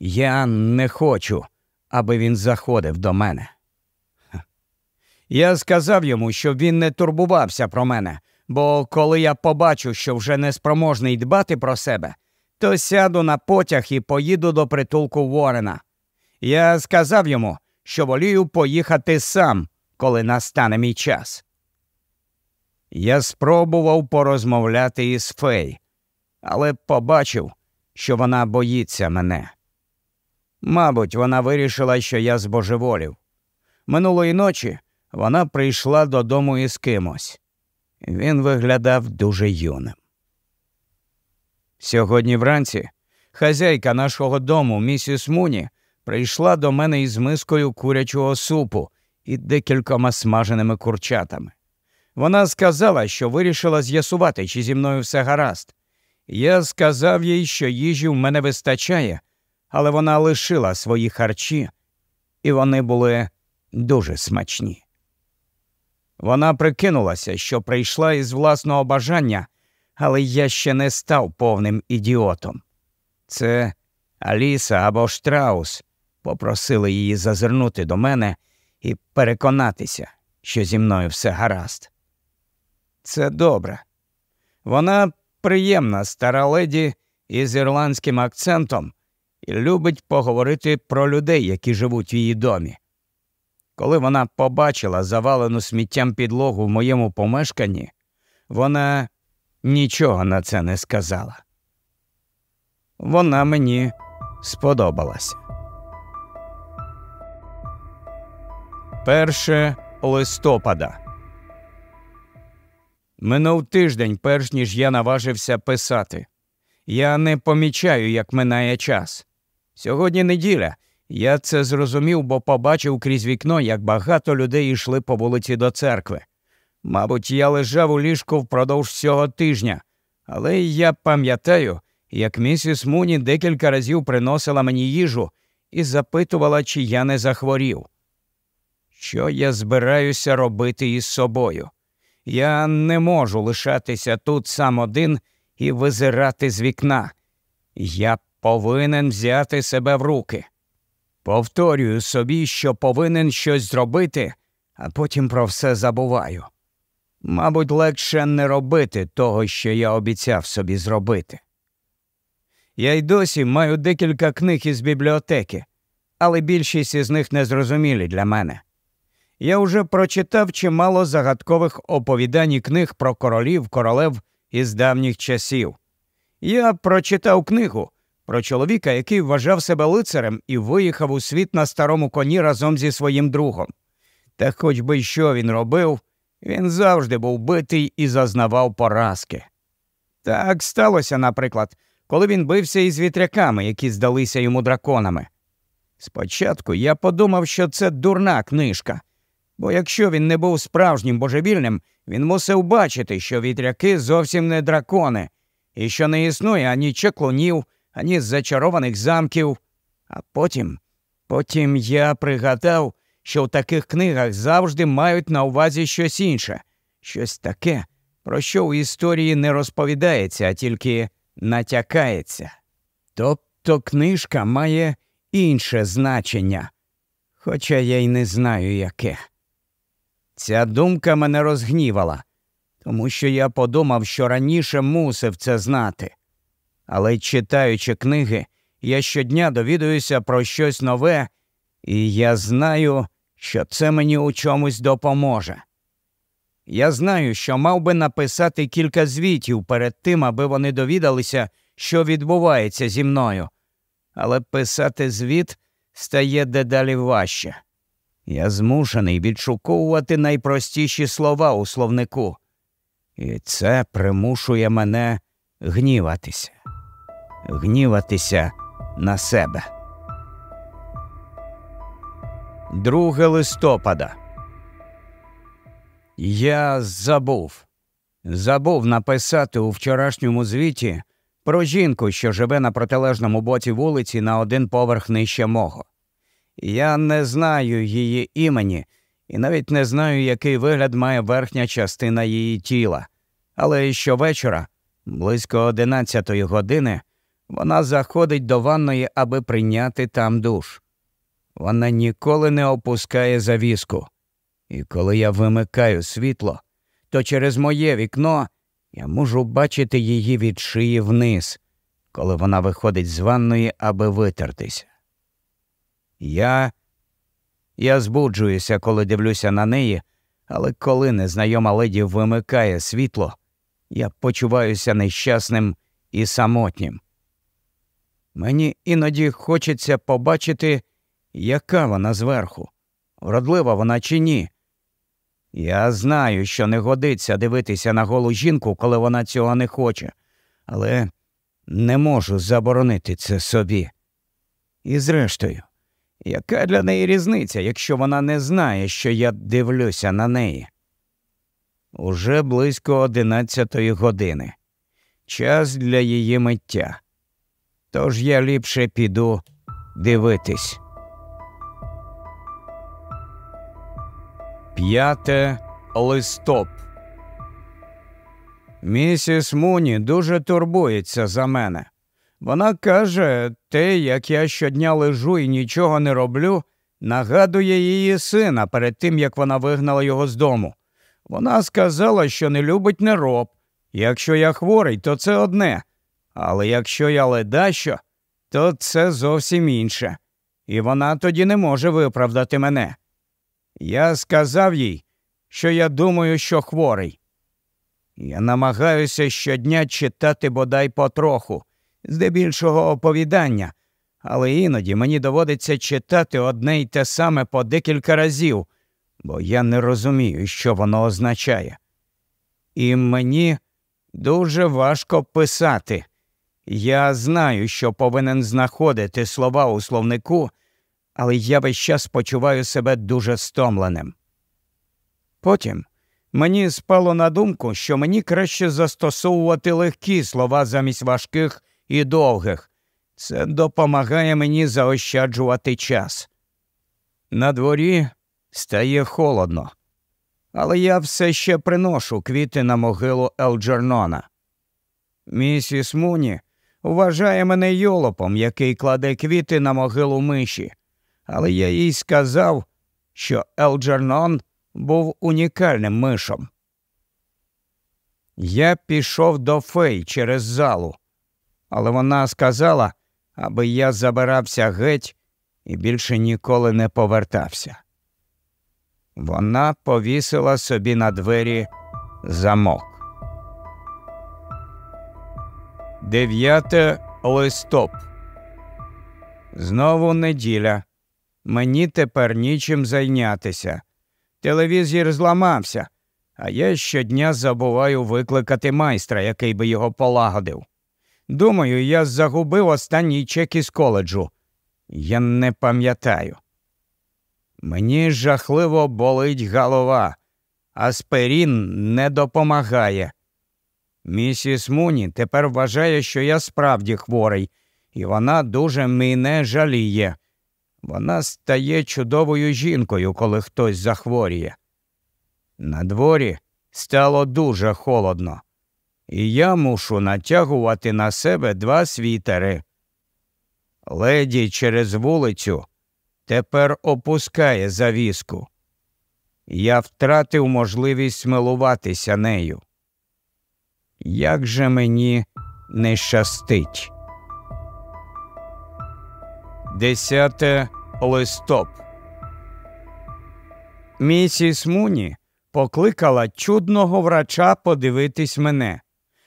Я не хочу, аби він заходив до мене. Я сказав йому, щоб він не турбувався про мене, бо коли я побачу, що вже неспроможний дбати про себе, то сяду на потяг і поїду до притулку Ворена. Я сказав йому, що волію поїхати сам, коли настане мій час. Я спробував порозмовляти із Фей, але побачив, що вона боїться мене. Мабуть, вона вирішила, що я збожеволів. Минулої ночі вона прийшла додому із кимось. Він виглядав дуже юним. Сьогодні вранці хазяйка нашого дому, місіс Муні, прийшла до мене із мискою курячого супу і декількома смаженими курчатами. Вона сказала, що вирішила з'ясувати, чи зі мною все гаразд. Я сказав їй, що їжі в мене вистачає, але вона лишила свої харчі, і вони були дуже смачні. Вона прикинулася, що прийшла із власного бажання, але я ще не став повним ідіотом. Це Аліса або Штраус попросили її зазирнути до мене і переконатися, що зі мною все гаразд. Це добре. Вона приємна стара леді із ірландським акцентом і любить поговорити про людей, які живуть в її домі. Коли вона побачила завалену сміттям підлогу в моєму помешканні, вона нічого на це не сказала. Вона мені сподобалася. Перше листопада. Минув тиждень, перш ніж я наважився писати. Я не помічаю, як минає час. Сьогодні неділя. Я це зрозумів, бо побачив крізь вікно, як багато людей йшли по вулиці до церкви. Мабуть, я лежав у ліжку впродовж всього тижня, але я пам'ятаю, як місіс Муні декілька разів приносила мені їжу і запитувала, чи я не захворів. Що я збираюся робити із собою? Я не можу лишатися тут сам один і визирати з вікна. Я повинен взяти себе в руки. Повторюю собі, що повинен щось зробити, а потім про все забуваю. Мабуть, легше не робити того, що я обіцяв собі зробити. Я й досі маю декілька книг із бібліотеки, але більшість із них незрозумілі для мене. Я вже прочитав чимало загадкових оповідань і книг про королів, королев із давніх часів. Я прочитав книгу про чоловіка, який вважав себе лицарем і виїхав у світ на старому коні разом зі своїм другом. Та хоч би що він робив, він завжди був битий і зазнавав поразки. Так сталося, наприклад, коли він бився із вітряками, які здалися йому драконами. Спочатку я подумав, що це дурна книжка, бо якщо він не був справжнім божевільним, він мусив бачити, що вітряки зовсім не дракони, і що не існує ані чеклунів, ані з зачарованих замків. А потім, потім я пригадав, що в таких книгах завжди мають на увазі щось інше, щось таке, про що у історії не розповідається, а тільки натякається. Тобто книжка має інше значення, хоча я й не знаю яке. Ця думка мене розгнівала, тому що я подумав, що раніше мусив це знати. Але читаючи книги, я щодня довідуюся про щось нове, і я знаю, що це мені у чомусь допоможе. Я знаю, що мав би написати кілька звітів перед тим, аби вони довідалися, що відбувається зі мною. але писати звіт стає дедалі важче. Я змушений відшуковувати найпростіші слова у словнику, і це примушує мене гніватися, гніватися на себе. 2 листопада. Я забув. Забув написати у вчорашньому звіті про жінку, що живе на протилежному боці вулиці на один поверх нижче мого. Я не знаю її імені і навіть не знаю, який вигляд має верхня частина її тіла. Але щовечора, близько одинадцятої години, вона заходить до ванної, аби прийняти там душ. Вона ніколи не опускає завіску. І коли я вимикаю світло, то через моє вікно я можу бачити її від шиї вниз, коли вона виходить з ванної, аби витертися. Я Я збуджуюся, коли дивлюся на неї, але коли незнайома леді вимикає світло, я почуваюся нещасним і самотнім. Мені іноді хочеться побачити, яка вона зверху, вродлива вона чи ні. Я знаю, що не годиться дивитися на голу жінку, коли вона цього не хоче, але не можу заборонити це собі. І зрештою, яка для неї різниця, якщо вона не знає, що я дивлюся на неї? Уже близько одинадцятої години. Час для її миття. Тож я ліпше піду дивитись. П'яте листоп. Місіс Муні дуже турбується за мене. Вона каже, те, як я щодня лежу і нічого не роблю, нагадує її сина перед тим, як вона вигнала його з дому. Вона сказала, що не любить нероб. Якщо я хворий, то це одне. Але якщо я ледащо, то це зовсім інше. І вона тоді не може виправдати мене. Я сказав їй, що я думаю, що хворий. Я намагаюся щодня читати бодай потроху, здебільшого оповідання, але іноді мені доводиться читати одне й те саме по декілька разів, бо я не розумію, що воно означає. І мені дуже важко писати. Я знаю, що повинен знаходити слова у словнику, але я весь час почуваю себе дуже стомленим. Потім мені спало на думку, що мені краще застосовувати легкі слова замість важких і довгих. Це допомагає мені заощаджувати час. На дворі стає холодно, але я все ще приношу квіти на могилу Елджернона. Місіс Муні вважає мене йолопом, який кладе квіти на могилу миші, але я їй сказав, що Елджернон був унікальним мишом. Я пішов до фей через залу, але вона сказала, аби я забирався геть і більше ніколи не повертався. Вона повісила собі на двері замок. 9 листоп. Знову неділя. Мені тепер нічим зайнятися. Телевізір зламався, а я щодня забуваю викликати майстра, який би його полагодив. Думаю, я загубив останній чек із коледжу. Я не пам'ятаю. Мені жахливо болить голова, аспирін не допомагає. Місіс Муні тепер вважає, що я справді хворий, і вона дуже мене жаліє. Вона стає чудовою жінкою, коли хтось захворіє. На дворі стало дуже холодно, і я мушу натягувати на себе два світери. Леді через вулицю тепер опускає завіску. Я втратив можливість милуватися нею. Як же мені не щастить? 10 листоп. Місіс Муні покликала чудного врача подивитись мене.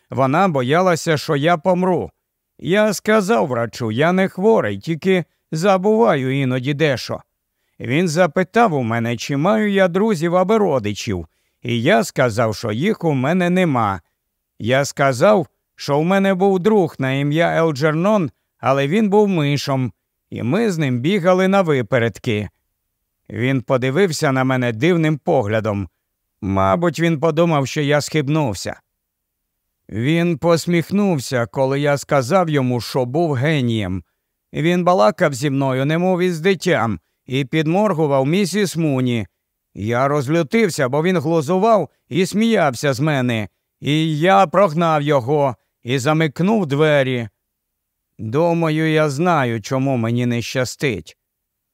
Вона боялася, що я помру, Я сказав врачу, я не хворий, тільки забуваю іноді дешо. Він запитав у мене, чи маю я друзів або родичів, і я сказав, що їх у мене нема. Я сказав, що в мене був друг на ім'я Елджернон, але він був мишом, і ми з ним бігали на випередки. Він подивився на мене дивним поглядом. Мабуть, він подумав, що я схибнувся. Він посміхнувся, коли я сказав йому, що був генієм. Він балакав зі мною, немов із дитям, і підморгував місіс Муні. Я розлютився, бо він глузував і сміявся з мене, і я прогнав його і замикнув двері. Думаю, я знаю, чому мені не щастить,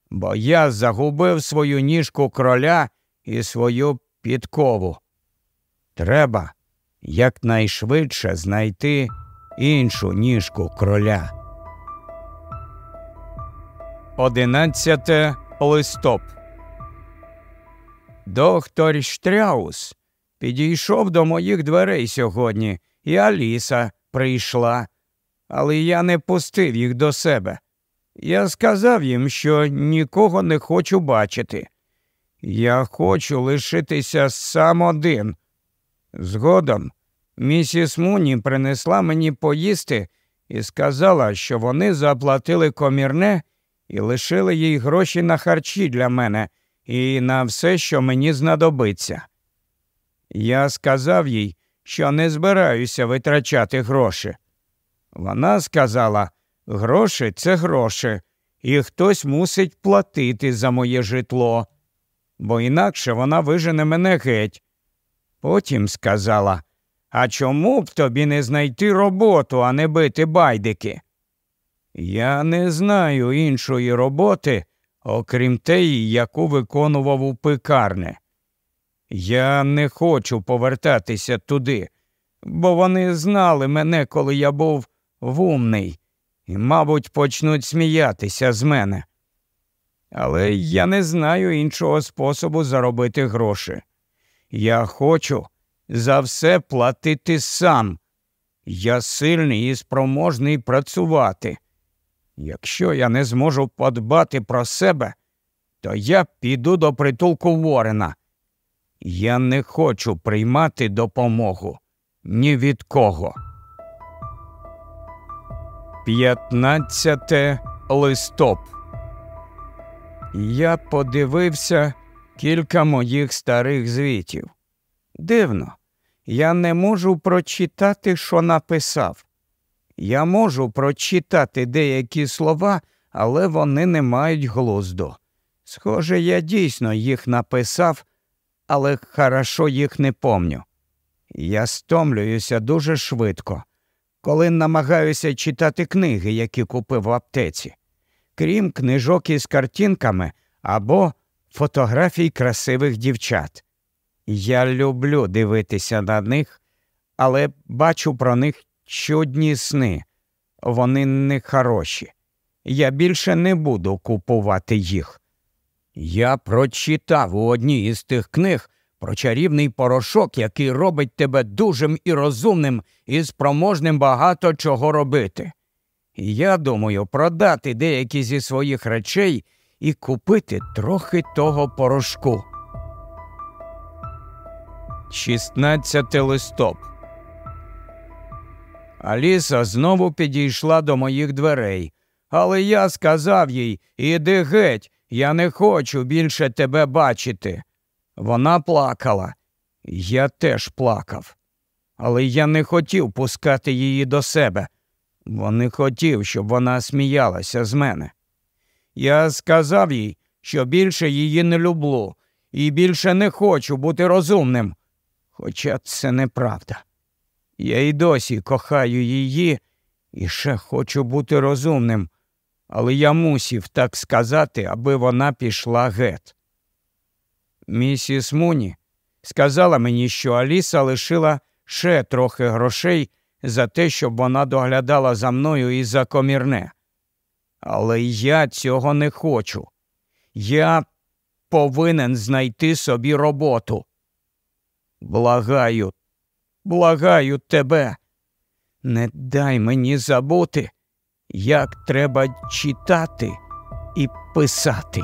бо я загубив свою ніжку кроля і свою підкову. Треба якнайшвидше знайти іншу ніжку кроля. 11 листоп. Доктор Штраус підійшов до моїх дверей сьогодні, і Аліса прийшла, але я не пустив їх до себе. Я сказав їм, що нікого не хочу бачити. Я хочу лишитися сам один. Згодом місіс Муні принесла мені поїсти і сказала, що вони заплатили комірне і лишили їй гроші на харчі для мене і на все, що мені знадобиться. Я сказав їй, що не збираюся витрачати гроші. Вона сказала гроші це гроші, і хтось мусить платити за моє житло, бо інакше вона вижене мене геть. Потім сказала А чому б тобі не знайти роботу, а не бити байдики? Я не знаю іншої роботи, окрім теї, яку виконував у пекарне. Я не хочу повертатися туди, бо вони знали мене, коли я був вумний, і, мабуть, почнуть сміятися з мене. Але я не знаю іншого способу заробити гроші. Я хочу за все платити сам. Я сильний і спроможний працювати. Якщо я не зможу подбати про себе, то я піду до притулку Ворена. Я не хочу приймати допомогу ні від кого. 15 листоп. Я подивився кілька моїх старих звітів. Дивно, я не можу прочитати, що написав. Я можу прочитати деякі слова, але вони не мають глузду. Схоже, я дійсно їх написав, але хорошо їх не помню. Я стомлююся дуже швидко, коли намагаюся читати книги, які купив в аптеці, крім книжок із картинками або фотографій красивих дівчат. Я люблю дивитися на них, але бачу про них чудні сни. Вони не хороші. Я більше не буду купувати їх. Я прочитав у одній із тих книг про чарівний порошок, який робить тебе дужим і розумним і спроможним багато чого робити. я думаю продати деякі зі своїх речей і купити трохи того порошку. 16 листоп. Аліса знову підійшла до моїх дверей, але я сказав їй Іди геть, я не хочу більше тебе бачити. Вона плакала. Я теж плакав. Але я не хотів пускати її до себе, бо не хотів, щоб вона сміялася з мене. Я сказав їй, що більше її не люблю і більше не хочу бути розумним. Хоча це неправда. Я й досі кохаю її і ще хочу бути розумним, але я мусів так сказати, аби вона пішла гет. Місіс Муні сказала мені, що Аліса лишила ще трохи грошей за те, щоб вона доглядала за мною і за комірне. Але я цього не хочу. Я повинен знайти собі роботу. Благаю, благаю тебе, не дай мені забути, як треба читати і писати.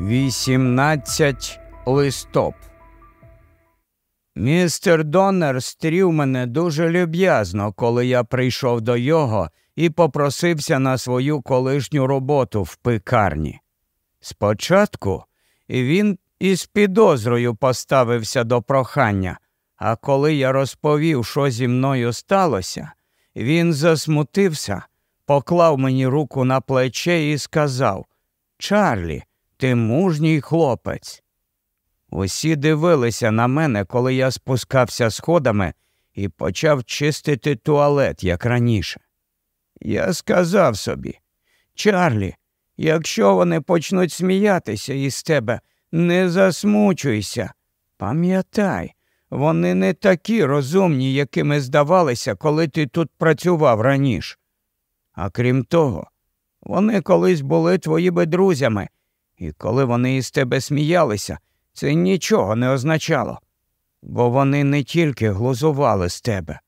18 листоп. Містер Доннер стрів мене дуже люб'язно, коли я прийшов до його і попросився на свою колишню роботу в пекарні. Спочатку він із підозрою поставився до прохання, а коли я розповів, що зі мною сталося, він засмутився, поклав мені руку на плече і сказав Чарлі, ти мужній хлопець. Усі дивилися на мене, коли я спускався сходами і почав чистити туалет, як раніше. Я сказав собі, Чарлі, якщо вони почнуть сміятися із тебе, не засмучуйся. Пам'ятай, вони не такі розумні, якими здавалися, коли ти тут працював раніше. А крім того, вони колись були твоїми друзями, і коли вони із тебе сміялися, це нічого не означало, бо вони не тільки глузували з тебе,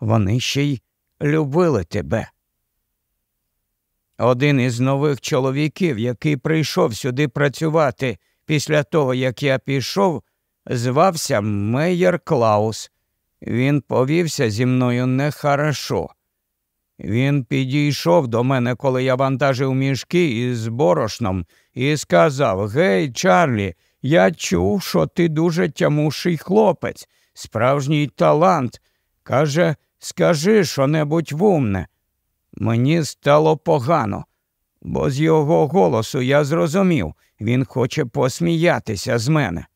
вони ще й любили тебе. Один із нових чоловіків, який прийшов сюди працювати після того, як я пішов, звався Мейер Клаус. Він повівся зі мною нехорошо. Він підійшов до мене, коли я вантажив мішки із борошном, і сказав Гей, Чарлі, я чув, що ти дуже тямуший хлопець, справжній талант. Каже, скажи що небудь вумне. Мені стало погано, бо з його голосу я зрозумів, він хоче посміятися з мене.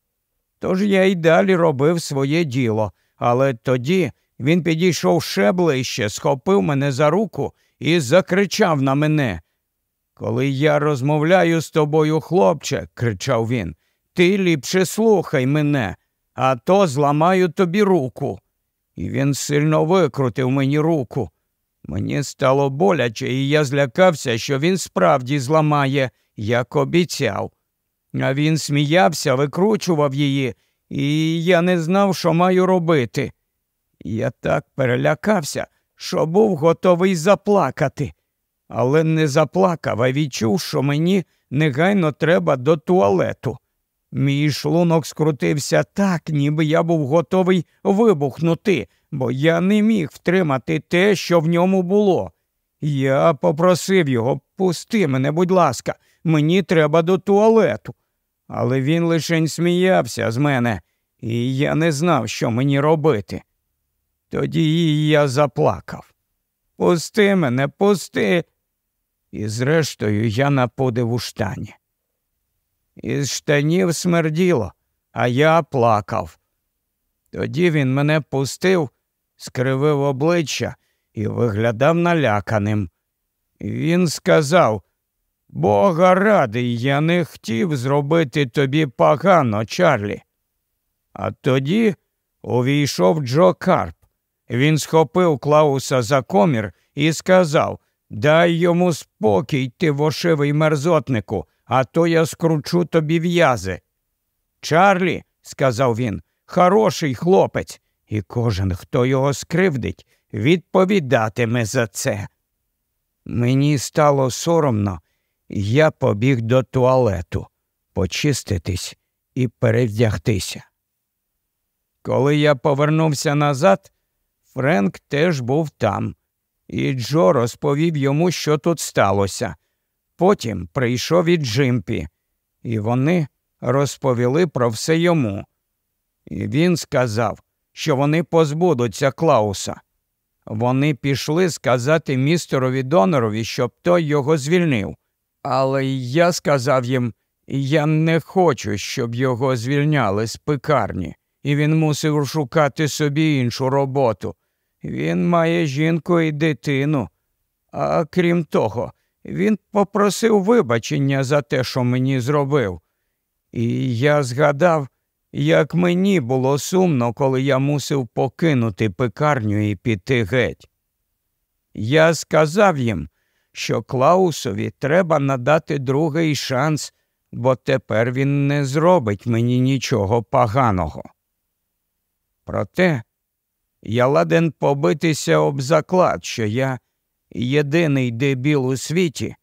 Тож я й далі робив своє діло, але тоді він підійшов ще ближче, схопив мене за руку і закричав на мене. Коли я розмовляю з тобою, хлопче, кричав він, ти ліпше слухай мене, а то зламаю тобі руку. І він сильно викрутив мені руку. Мені стало боляче, і я злякався, що він справді зламає, як обіцяв. А він сміявся, викручував її, і я не знав, що маю робити. Я так перелякався, що був готовий заплакати, але не заплакав, а відчув, що мені негайно треба до туалету. Мій шлунок скрутився так, ніби я був готовий вибухнути, бо я не міг втримати те, що в ньому було. Я попросив його, пусти мене, будь ласка, мені треба до туалету. Але він лише сміявся з мене, і я не знав, що мені робити. Тоді я заплакав. Пусти мене, пусти. І зрештою я напудив у штані. Із штанів смерділо, а я плакав. Тоді він мене пустив, скривив обличчя і виглядав наляканим. Він сказав Бога радий, я не хотів зробити тобі погано, Чарлі. А тоді увійшов Джо Карп. Він схопив Клауса за комір і сказав Дай йому спокій, ти вошивий мерзотнику, а то я скручу тобі в'язи. Чарлі, сказав він, хороший хлопець, і кожен, хто його скривдить, відповідатиме за це. Мені стало соромно, я побіг до туалету почиститись і перевдягтися. Коли я повернувся назад, Френк теж був там, і Джо розповів йому, що тут сталося. Потім прийшов і Джимпі, і вони розповіли про все йому. І він сказав, що вони позбудуться Клауса. Вони пішли сказати містерові Донорові, щоб той його звільнив. Але я сказав їм, я не хочу, щоб його звільняли з пекарні, і він мусив шукати собі іншу роботу. Він має жінку і дитину. А крім того, він попросив вибачення за те, що мені зробив. І я згадав, як мені було сумно, коли я мусив покинути пекарню і піти геть. Я сказав їм, що Клаусові треба надати другий шанс, бо тепер він не зробить мені нічого поганого. Проте я ладен побитися об заклад, що я єдиний дебіл у світі,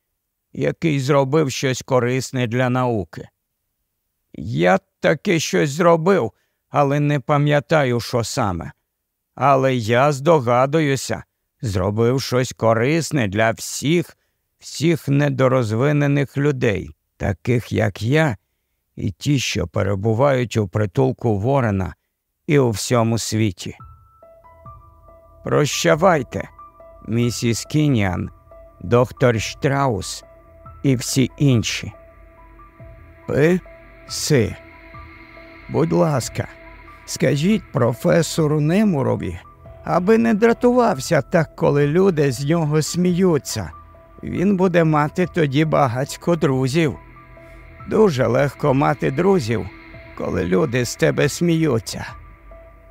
який зробив щось корисне для науки. Я таки щось зробив, але не пам'ятаю, що саме. Але я здогадуюся, зробив щось корисне для всіх, всіх недорозвинених людей, таких як я, і ті, що перебувають у притулку Ворена і у всьому світі. Прощавайте, місіс Кініан, доктор Штраус і всі інші. Пи си. Будь ласка, скажіть професору Немурові, аби не дратувався так, коли люди з нього сміються. Він буде мати тоді багатько друзів. Дуже легко мати друзів, коли люди з тебе сміються.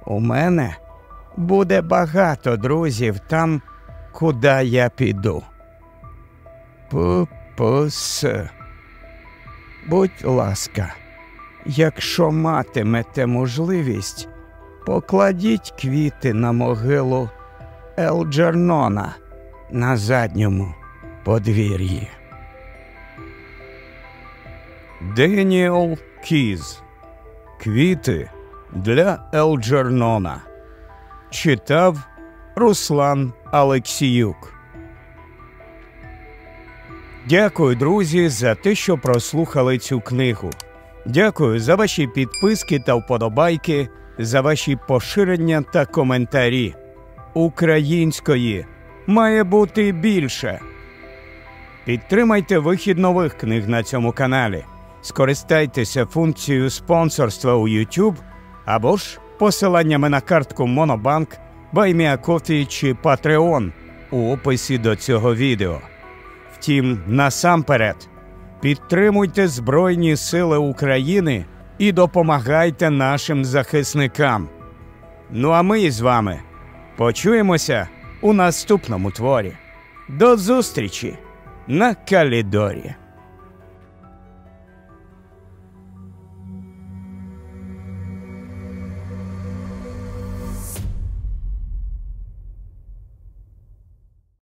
У мене буде багато друзів там, куди я піду. П-п-с. Будь ласка, якщо матимете можливість, покладіть квіти на могилу Елджернона на задньому подвір'ї. Деніел Кіз. Квіти для Елджернона. Читав Руслан Алексіюк. Дякую, друзі, за те, що прослухали цю книгу. Дякую за ваші підписки та вподобайки, за ваші поширення та коментарі. Української має бути більше. Підтримайте вихід нових книг на цьому каналі. Скористайтеся функцією спонсорства у YouTube або ж посиланнями на картку Monobank, BuyMeACoffee чи Patreon у описі до цього відео. Втім, насамперед, підтримуйте Збройні Сили України і допомагайте нашим захисникам. Ну а ми з вами почуємося у наступному творі. До зустрічі на Калідорі!